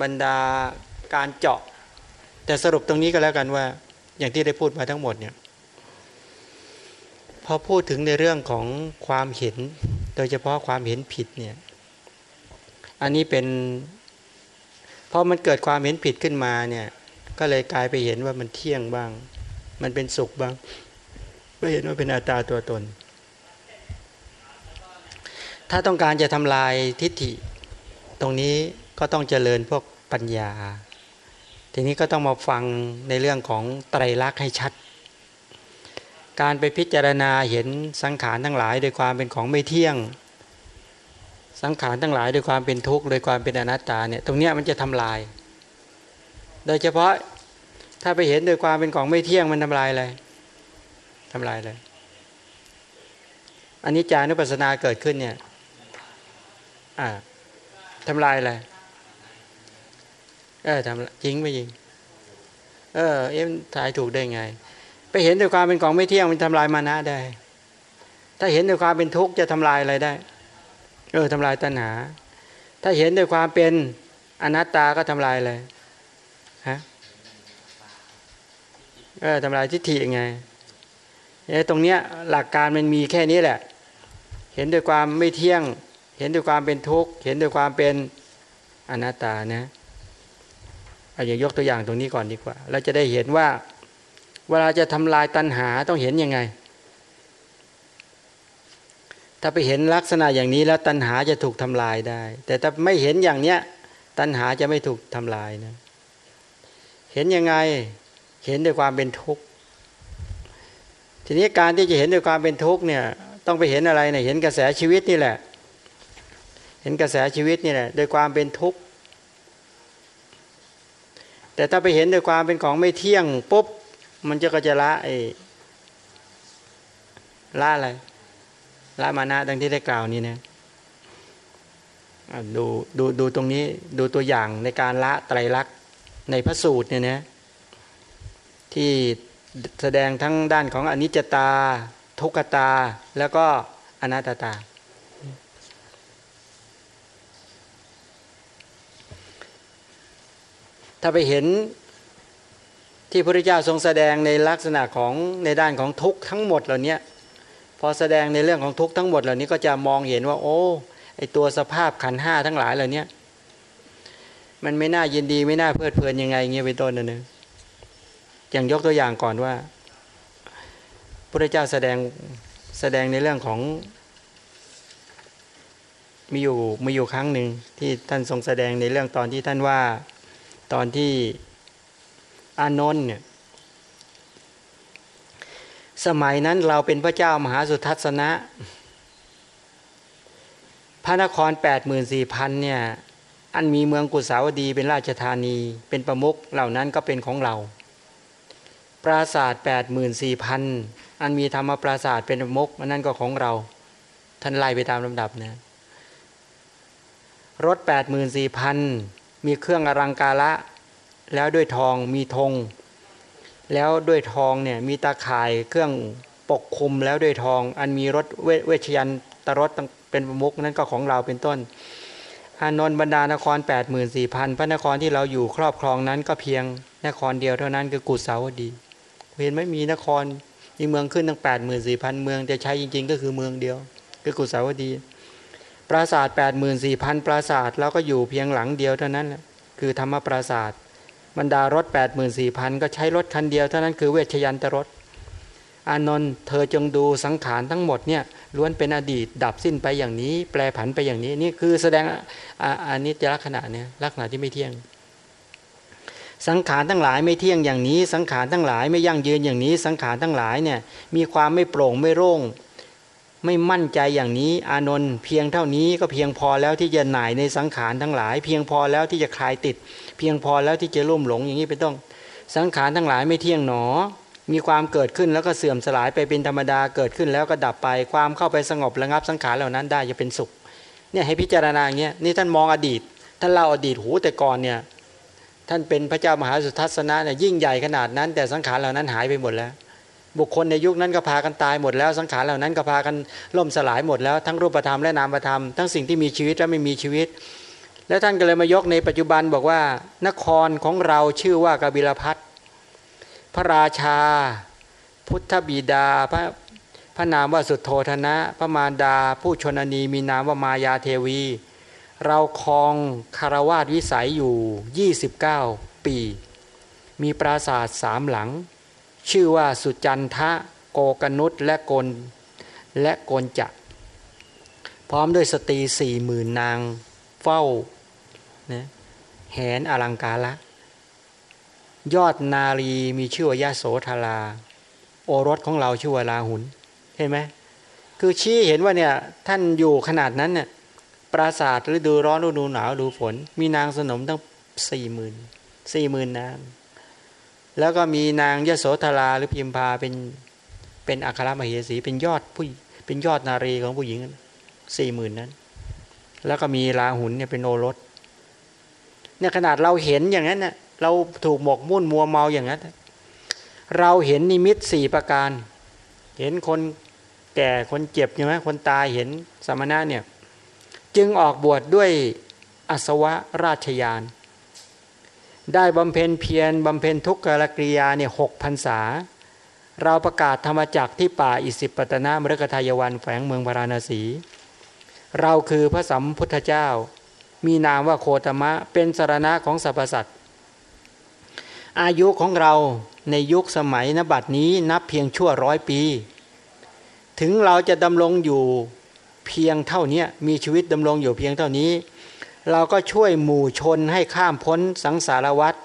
บรรดาการเจาะ แต่สรุปตรงนี้ก็แล้วกันว่า อย่างที่ได้พูดมาทั้งหมดเนี่ย อพูดถึงในเรื่องของความเห็น โดยเฉพาะความเห็นผิดเนี่ย อันนี้เป็นพอมันเกิดความเห็นผิดขึ้นมาเนี่ย ก็เลยกลายไปเห็นว่ามันเที่ยงบ้าง มันเป็นสุขบ้างไม่เห็นว่าเป็นอัตตาตัวตน ถ้าต้องการจะทำลายทิฏฐิ ตรงนี้ก็ต้องเจริญพวกปัญญา ทีนี้ก็ต้องมาฟังในเรื่องของไตรลักษณ์ให้ชัด การไปพิจารณาเห็นสังขารทั้งหลายโดยความเป็นของไม่เที่ยง สังขารทั้งหลายโดยความเป็นทุกข์โดยความเป็นอนัตตาเนี่ยตรงเนี้ยมันจะทำลาย โดยเฉพาะถ้าไปเห็นโดยความเป็นของไม่เที่ยงมันทำลายอะไรทำลายเลยอันนี้จานุปัสสนาเกิดขึ้นเนี่ยอ่าทำลายอะไรเออทำจริงไม่จริง เออ เอ็มถ่ายถูกได้ไง ไปเห็นด้วยความเป็นของไม่เที่ยงมันทำลายมานะได้ ถ้าเห็นด้วยความเป็นทุกข์จะทำลายอะไรได้ เออทำลายตัณหา ถ้าเห็นด้วยความเป็นอนัตตาก็ทำลายอะไรฮะเออทำลายทิฏฐิยังไงเออตรงเนี้ยหลักการมันมีแค่นี้แหละ เห็นด้วยความไม่เที่ยง เห็นด้วยความเป็นทุกข์ เห็นด้วยความเป็นอนัตตานะเอาอย่างยกตัวอย่างตรงนี้ก่อนดีกว่า เราจะได้เห็นว่า เวลาจะทำลายตัณหาต้องเห็นยังไง ถ้าไปเห็นลักษณะอย่างนี้แล้วตัณหาจะถูกทำลายได้ แต่ถ้าไม่เห็นอย่างเนี้ยตัณหาจะไม่ถูกทำลายนะ เห็นยังไง เห็นด้วยความเป็นทุกข์ ทีนี้การที่จะเห็นด้วยความเป็นทุกข์เนี่ย ต้องไปเห็นอะไรเนี่ย เห็นกระแสชีวิตนี่แหละ เห็นกระแสชีวิตนี่แหละ โดยความเป็นทุกข์ แต่ถ้าไปเห็นด้วยความเป็นของไม่เที่ยงปุ๊บ มันจะก็จะละไอ้ละอะไรละมานะดังที่ได้กล่าวนี้นะดูดูดูตรงนี้ดูตัวอย่างในการละไตรลักษณ์ในพระสูตรเนี่ยนะที่แสดงทั้งด้านของอนิจจตา ทุกขตา แล้วก็อนัตตา ถ้าไปเห็น ที่พระเจ้าทรงแสดงในลักษณะของในด้านของทุกข์ทั้งหมดเหล่านี้พอแสดงในเรื่องของทุกข์ทั้งหมดเหล่านี้ก็จะมองเห็นว่า โอ้ไอตัวสภาพขันห้าทั้งหลายเหล่านี้มันไม่น่ายินดีไม่น่าเพลิดเพลินยังไงเงี้ยเป็นต้นนะเนี่ยอย่างยกตัวอย่างก่อนว่าพระเจ้าแสดงแสดงในเรื่องของ มีอยู่มีอยู่ครั้งหนึ่งที่ท่านทรงแสดงในเรื่องตอนที่ท่านว่าตอนที่ อานนท์เนี่ยสมัยนั้นเราเป็นพระเจ้ามหาสุทัศนะ พระนครแปดหมื่นสี่พันเนี่ยอันมีเมืองกุสาวดีเป็นราชธานีเป็นประมุขเหล่านั้นก็เป็นของเรา ปราศาสตร์แปดหมื่นสี่พันอันมีธรรมปราศาสตร์เป็นประมุขอันนั้นก็ของเรา ท่านไล่ไปตามลำดับนะรถแปดหมื่นสี่พันมีเครื่องอลังการะ แล้วด้วยทองมีธงแล้วด้วยทองเนี่ยมีตาข่ายเครื่องปกคลุมแล้วด้วยทอง อันมีรถเวชยันตรถเป็นประมุกนั้นก็ของเราเป็นต้น อานนท์บรรดานคร 8 4 0 0 0 พระนครที่เราอยู่ครอบครองนั้นก็เพียงนครเดียวเท่านั้นคือกุศาวดี เห็นไหมมีนครมีเมืองขึ้นตั้ง 8 4 0 0 0 เมืองแต่ใช้จริงๆ ก็คือเมืองเดียว คือกุศาวดี ปราสาท 8 4 0 0 0 ปราสาทแล้วก็อยู่เพียงหลังเดียวเท่านั้นแหละคือธรรมปราสาท บรรดารถ 8 4 0 0 0 ก็ใช้รถคันเดียวเท่านั้นคือเวชยันตรถอานนท์เธอจงดูสังขารทั้งหมดเนี่ยล้วนเป็นอดีตดับสิ้นไปอย่างนี้ แปลผันไปอย่างนี้นี่คือแสดงอันนี้จะลักษณะเนี่ยลักษณะที่ไม่เที่ยง สังขารทั้งหลายไม่เที่ยงอย่างนี้ สังขารทั้งหลายไม่ยั่งยืนอย่างนี้ สังขารทั้งหลายเนี่ยมีความไม่โปร่งไม่โล่ง ไม่มั่นใจอย่างนี้ อานนท์เพียงเท่านี้ก็เพียงพอแล้วที่จะหน่ายในสังขารทั้งหลาย เพียงพอแล้วที่จะคลายติด เพียงพอแล้วที่จะร่วมหลงอย่างนี้เป็นต้อง สังขารทั้งหลายไม่เที่ยงหนอ มีความเกิดขึ้นแล้วก็เสื่อมสลายไปเป็นธรรมดาเกิดขึ้นแล้วก็ดับไปความเข้าไปสงบระงับสังขารเหล่านั้นได้จะเป็นสุขเนี่ยให้พิจารณาอย่างเงี้ยนี่ท่านมองอดีต ท่านเล่าอดีตหูแต่ก่อนเนี่ยท่านเป็นพระเจ้ามหาสุทัศนะเนี่ยยิ่งใหญ่ขนาดนั้น แต่สังขารเหล่านั้นหายไปหมดแล้ว บุคคลในยุคนั้นก็พากันตายหมดแล้วสังขารเหล่านั้นก็พากันล่มสลายหมดแล้วทั้งรูปธรรมและนามธรรมทั้งสิ่งที่มีชีวิตและไม่มีชีวิต แล้วท่านก็เลยมายกในปัจจุบันบอกว่า นครของเราชื่อว่ากบิลพัทพระราชา พุทธบิดาพระพระนามว่าสุดโทธนะ พระมารดา ผู้ชนนีมีนามว่ามายาเทวี เราคลองคารวาสวิสัยอยู่ 29 ปี มีปราสาทสามหลัง ชื่อว่าสุจันทะโกกนุษและโกนและโกนจะพร้อมด้วยสตรีสี่หมื่นนาง เฝ้านะแหนอลังการละยอดนาลีมีชื่อว่ายาโสธารา โอรสของเราชื่อว่าลาหุนเห็นไหมคือชี้เห็นว่าเนี่ยท่านอยู่ขนาดนั้นเนี่ยปราสาทฤดูร้อนฤดูหนาวฤดูฝน มีนางสนมตั้งสี่หมื่นสี่หมื่นนาง แล้วก็มีนางยโสธราหรือพิมพาเป็นเป็นอัครมเหสี เป็นยอดผู้เป็นยอดนารีของผู้หญิงสี่หมื่นนั้น แล้วก็มีลาหุนเนี่ยเป็นโอรสเนี่ยขนาดเราเห็นอย่างนั้นเนี่ยเราถูกหมกมุ่นมัวเมาอย่างนั้นเราเห็นนิมิตสี่ประการ เห็นคนแก่คนเจ็บใช่ไหมคนตายเห็นสมณะเนี่ยจึงออกบวชดด้วยอสวะราชยาน ได้บำเพ็ญเพียรบำเพ็ญทุกขกริยาเนี่ยหกพันษา เราประกาศธรรมจักที่ป่าอิสิปตนามฤกทายวันแฝงเมืองพาราณสี เราคือพระสัมพุทธเจ้า มีนามว่าโคตมะเป็นสารณะของสรรพสัตว์อายุของเราในยุคสมัยนบัดนี้นับเพียงชั่วร้อยปี ถึงเราจะดำรงอยู่เพียงเท่านี้มีชีวิตดำรงอยู่เพียงเท่านี้ เราก็ช่วยหมู่ชนให้ข้ามพ้นสังสารวัฏ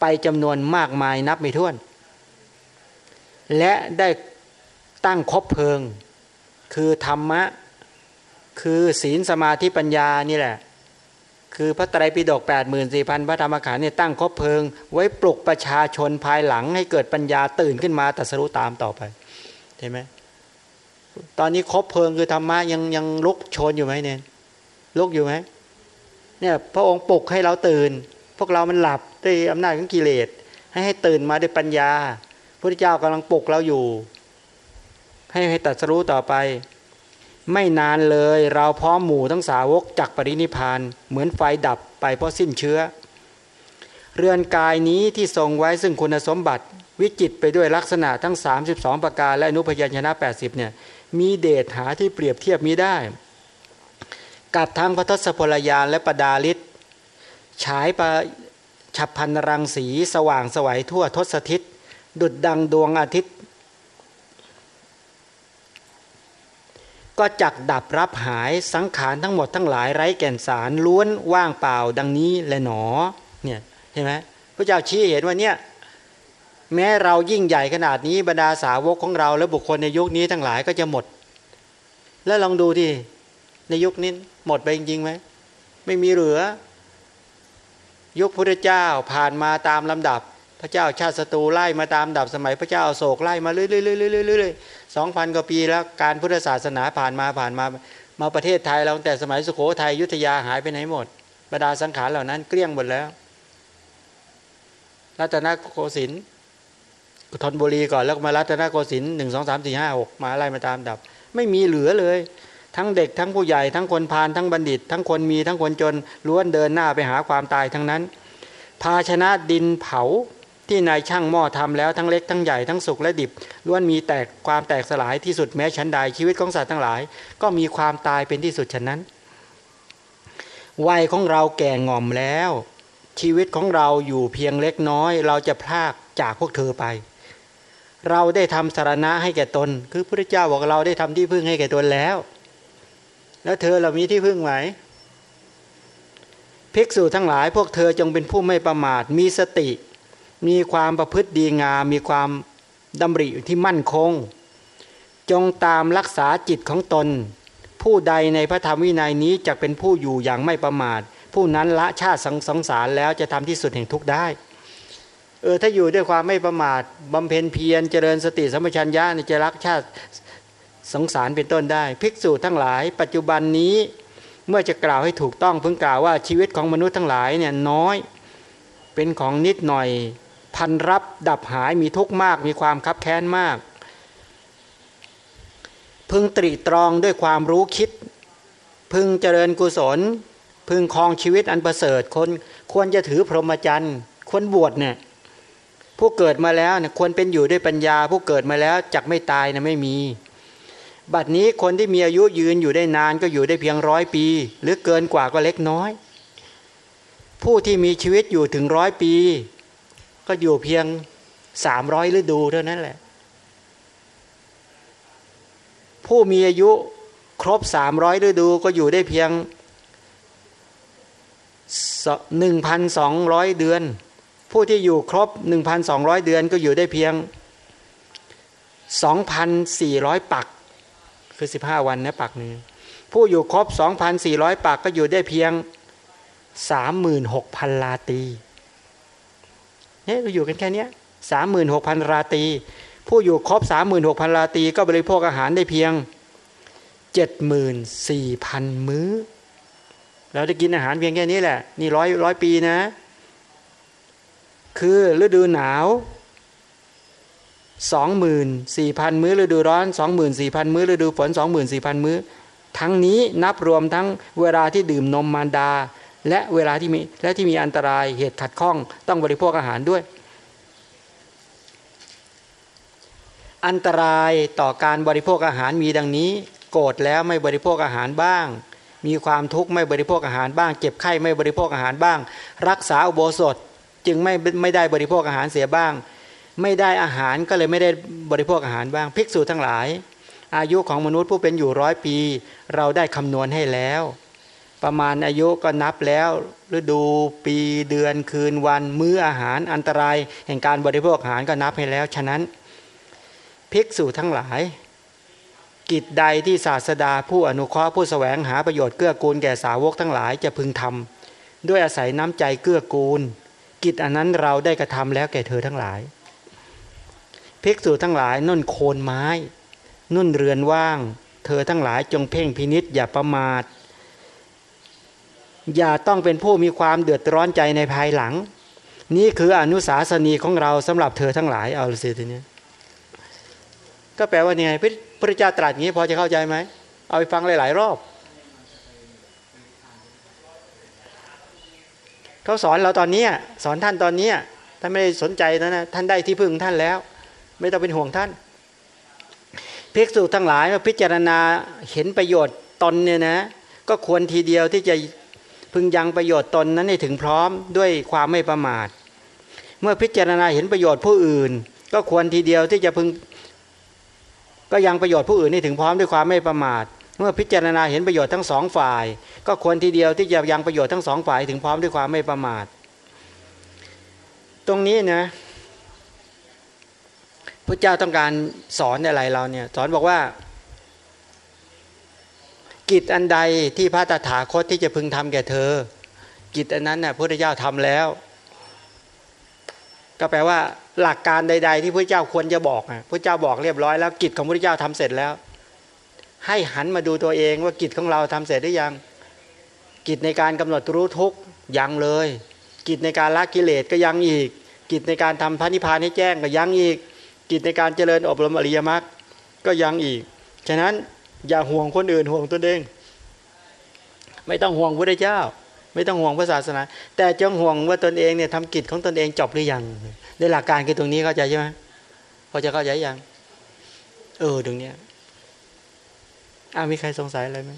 ไปจำนวนมากมายนับไม่ถ้วน และได้ตั้งคบเพลิง คือธรรมะ คือศีลสมาธิปัญญานี่แหละ คือพระไตรปิฎก8 4 0 0 0 พระธรรมขันธ์เนี่ยตั้งคบเพลิง ไว้ปลุกประชาชนภายหลังให้เกิดปัญญาตื่นขึ้นมาตัสรู้ตามต่อไปเห็นไหมตอนนี้คบเพลิงคือธรรมะยังยังลุกชนอยู่ไหมเนี่ยลุกอยู่ไหม เนี่ยพระองค์ปลุกให้เราตื่น พวกเรามันหลับด้วยอำนาจของกิเลส ให้ให้ตื่นมาด้วยปัญญาพระเจ้ากำลังปลุกเราอยู่ ให้ให้ตัดสู้ต่อไป ไม่นานเลยเราพร้อมหมู่ทั้งสาวกจักปรินิพานเหมือนไฟดับไปเพราะสิ้นเชื้อ เรือนกายนี้ที่ทรงไว้ซึ่งคุณสมบัติวิจิตไปด้วยลักษณะทั้ง 32 ประการและอนุพยัญชนะ 80เนี่ยมีเดชหาที่เปรียบเทียบมีได้ กับทั้งพระทศพลยานและประดาลิศฉายประฉับพันรังสีสว่างสวัยทั่วทศทิศ ดุดดังดวงอาทิตย์ ก็จักดับรับหายสังขารทั้งหมดทั้งหลายไร้แก่นสารล้วนว่างเปล่าดังนี้และหนอเนี่ยเห็นไหมพระเจ้าชี้เห็นว่าเนี่ยแม้เรายิ่งใหญ่ขนาดนี้บรรดาสาวกของเราและบุคคลในยุคนี้ทั้งหลายก็จะหมด แล้วลองดูที่ ในยุคนี้หมดไปจริงไหมไม่มีเหลือ ยุคพระเจ้าผ่านมาตามลำดับ พระเจ้าชาติศัตรูไล่มาตามดับสมัย พระเจ้าโศกไล่มาเรื่อยๆๆๆสองพันกว่าปีแล้วการพุทธศาสนาผ่านมาผ่านมามาประเทศไทยเราแต่สมัยสุโขทัยยุทธยาหายไปไหนหมดบรรดาสังขารเหล่านั้นเกลี้ยงหมดแล้วรัตนโกสินทร์ธนบุรีก่อนแล้วมารัตนโกสินทร์หนึ่งสองสามสี่ห้าหกมาไล่มาตามดับ ไม่มีเหลือเลย ทั้งเด็กทั้งผู้ใหญ่ทั้งคนพาลทั้งบัณฑิต ทั้งคนมีทั้งคนจนล้วนเดินหน้าไปหาความตายทั้งนั้น ภาชนะดินเผาที่นายช่างหม้อทำแล้วทั้งเล็กทั้งใหญ่ทั้งสุกและดิบล้วนมีแตกความแตกสลายที่สุดแม้ชั้นใดชีวิตของสัตว์ทั้งหลาย ก็มีความตายเป็นที่สุดฉะนั้น วัยของเราแก่งอมแล้ว ชีวิตของเราอยู่เพียงเล็กน้อย เราจะพลากจากพวกเธอไป เราได้ทำสารณะให้แก่ตน คือพระเจ้าบอกเราได้ทำที่พึ่งให้แก่ตนแล้ว แล้วเธอเรามีที่พึ่งไหมภิกษุทั้งหลายพวกเธอจงเป็นผู้ไม่ประมาท มีสติ มีความประพฤติดีงาม มีความดำริที่มั่นคง จงตามรักษาจิตของตน ผู้ใดในพระธรรมวินัยนี้จะเป็นผู้อยู่อย่างไม่ประมาท ผู้นั้นละชาติสังสารแล้วจะทำที่สุดแห่งทุกได้เออถ้าอยู่ด้วยความไม่ประมาทบำเพ็ญเพียรเจริญสติสัมปชัญญะจะรักชาติ สงสารเป็นต้นได้ ภิกษุทั้งหลาย ปัจจุบันนี้เมื่อจะกล่าวให้ถูกต้องเพิ่งกล่าวว่าชีวิตของมนุษย์ทั้งหลายเนี่ยน้อยเป็นของนิดหน่อย พันรับดับหายมีทุกข์มาก มีความคับแค้นมาก พึงตรีตรองด้วยความรู้คิด พึงเจริญกุศล พึงครองชีวิตอันประเสริฐคนควรจะถือพรหมจรรย์ควรบวชเนี่ยผู้เกิดมาแล้วเนี่ยควรเป็นอยู่ด้วยปัญญา ผู้เกิดมาแล้วจักไม่ตายนะไม่มี บัดนี้คนที่มีอายุยืนอยู่ได้นานก็อยู่ได้เพียงร้อยปี หรือเกินกว่าก็เล็กน้อย ผู้ที่มีชีวิตอยู่ถึงร้อยปี ก็อยู่เพียงสามร้อยฤดูเท่านั้นแหละ ผู้มีอายุครบสามร้อยฤดูก็อยู่ได้เพียงหนึ่งพันสองร้อยเดือน ผู้ที่อยู่ครบหนึ่งพันสองร้อยเดือนก็อยู่ได้เพียงสองพันสี่ร้อยปัก คือสิบห้าวันนะปักหนึ่งผู้อยู่ครบสองพันสี่ร้อยปักก็อยู่ได้เพียงสามหมื่นหกพันลาตีเนี่ยเราอยู่กันแค่นี้สามหมื่นหกพันราตีผู้อยู่ครบสามหมื่นหกพันราตีก็บริโภคอาหารได้เพียงเจ็ดหมื่นสี่พันมื้อ เราได้กินอาหารเพียงแค่นี้แหละ นี่ร้อยร้อยปีนะ คือฤดูหนาว สองหมื่นสี่พันมื้อฤดูร้อนสองหมื่นสี่พันมื้อฤดูฝนสองหมื่นสี่พันมื้อ ทั้งนี้นับรวมทั้งเวลาที่ดื่มนมมารดา และเวลาที่มีและที่มีอันตรายเหตุขัดข้องต้องบริโภคอาหารด้วย อันตรายต่อการบริโภคอาหารมีดังนี้ โกรธแล้วไม่บริโภคอาหารบ้าง มีความทุกข์ไม่บริโภคอาหารบ้าง เจ็บไข้ไม่บริโภคอาหารบ้าง รักษาอุโบสถจึงไม่ไม่ได้บริโภคอาหารเสียบ้าง ไม่ได้อาหารก็เลยไม่ได้บริโภคอาหารบ้างภิกษุทั้งหลาย อายุของมนุษย์ผู้เป็นอยู่ร้อยปี เราได้คำนวณให้แล้ว ประมาณอายุก็นับแล้วฤดูปีเดือนคืนวัน มื้ออาหารอันตราย แห่งการบริโภคอาหารก็นับให้แล้ว ฉะนั้น ภิกษุทั้งหลาย กิจใดที่ศาสดาผู้อนุเคราะห์ผู้สแสวงหาประโยชน์เกื้อกูลแก่สาวกทั้งหลายจะพึงทำด้วยอาศัยน้ำใจเกื้อกูล กิจอันนั้นเราได้กระทำแล้วแก่เธอทั้งหลาย ภิกษุทั้งหลายนุ่นโคนไม้ นุ่นเรือนว่าง เธอทั้งหลายจงเพ่งพินิษอย่าประมาท อย่าต้องเป็นผู้มีความเดือดร้อนใจในภายหลัง นี่คืออนุสาสนีของเราสำหรับเธอทั้งหลายเอาสิทีนี้ก็แปลว่าเนี่ยพระเจ้าตรัสอย่างนี้พอจะเข้าใจไหมเอาไปฟังหลาย ๆ รอบเขาสอนเราตอนนี้สอนท่านตอนนี้ท่านไม่ได้สนใจนะนะท่านได้ที่พึ่งท่านแล้ว ไม่ต้องเป็นห่วงท่านภิกษุทั้งหลายมาพิจารณาเห็นประโยชน์ตนเนี่ยนะ ก็ควรทีเดียวที่จะพึงยังประโยชน์ตนนั้นให้ถึงพร้อมด้วยความไม่ประมาท เมื่อพิจารณาเห็นประโยชน์ผู้อื่น ก็ควรทีเดียวที่จะพึง ก็ยังประโยชน์ผู้อื่นให้ถึงพร้อมด้วยความไม่ประมาท เมื่อพิจารณาเห็นประโยชน์ทั้งสองฝ่าย ก็ควรทีเดียวที่จะยังประโยชน์ทั้งสองฝ่ายถึงพร้อมด้วยความไม่ประมาท ตรงนี้นะ พระเจ้าต้องการสอนอะไรเราเนี่ยสอนบอกว่า กิจอันใดที่พระตถาคตที่จะพึงทำแก่เธอ กิจอันนั้นน่ะพระเจ้าทำแล้ว ก็แปลว่าหลักการใด ๆ ที่พระเจ้าควรจะบอกอะพระเจ้าบอกเรียบร้อยแล้วกิจของพระเจ้าทำเสร็จแล้ว ให้หันมาดูตัวเองว่ากิจของเราทำเสร็จหรือยัง กิจในการกำหนดรู้ทุกยังเลย กิจในการละกิเลสก็ยังอีก กิจในการทำพระนิพพานให้แจ้งก็ยังอีก กิจในการเจริญอบรมอริยมรรคก็ยังอีก ฉะนั้นอย่าห่วงคนอื่นห่วงตนเอง ไม่ต้องห่วงพระเจ้า ไม่ต้องห่วงพระศาสนา แต่จงห่วงว่าตนเองเนี่ยทำกิจของตนเองจบหรือยังในหลักการคือตรงนี้เข้าใจใช่ไหมพอจะเข้าใจยังเออตรงเนี้ยอ้ามีใครสงสัยอะไรไหม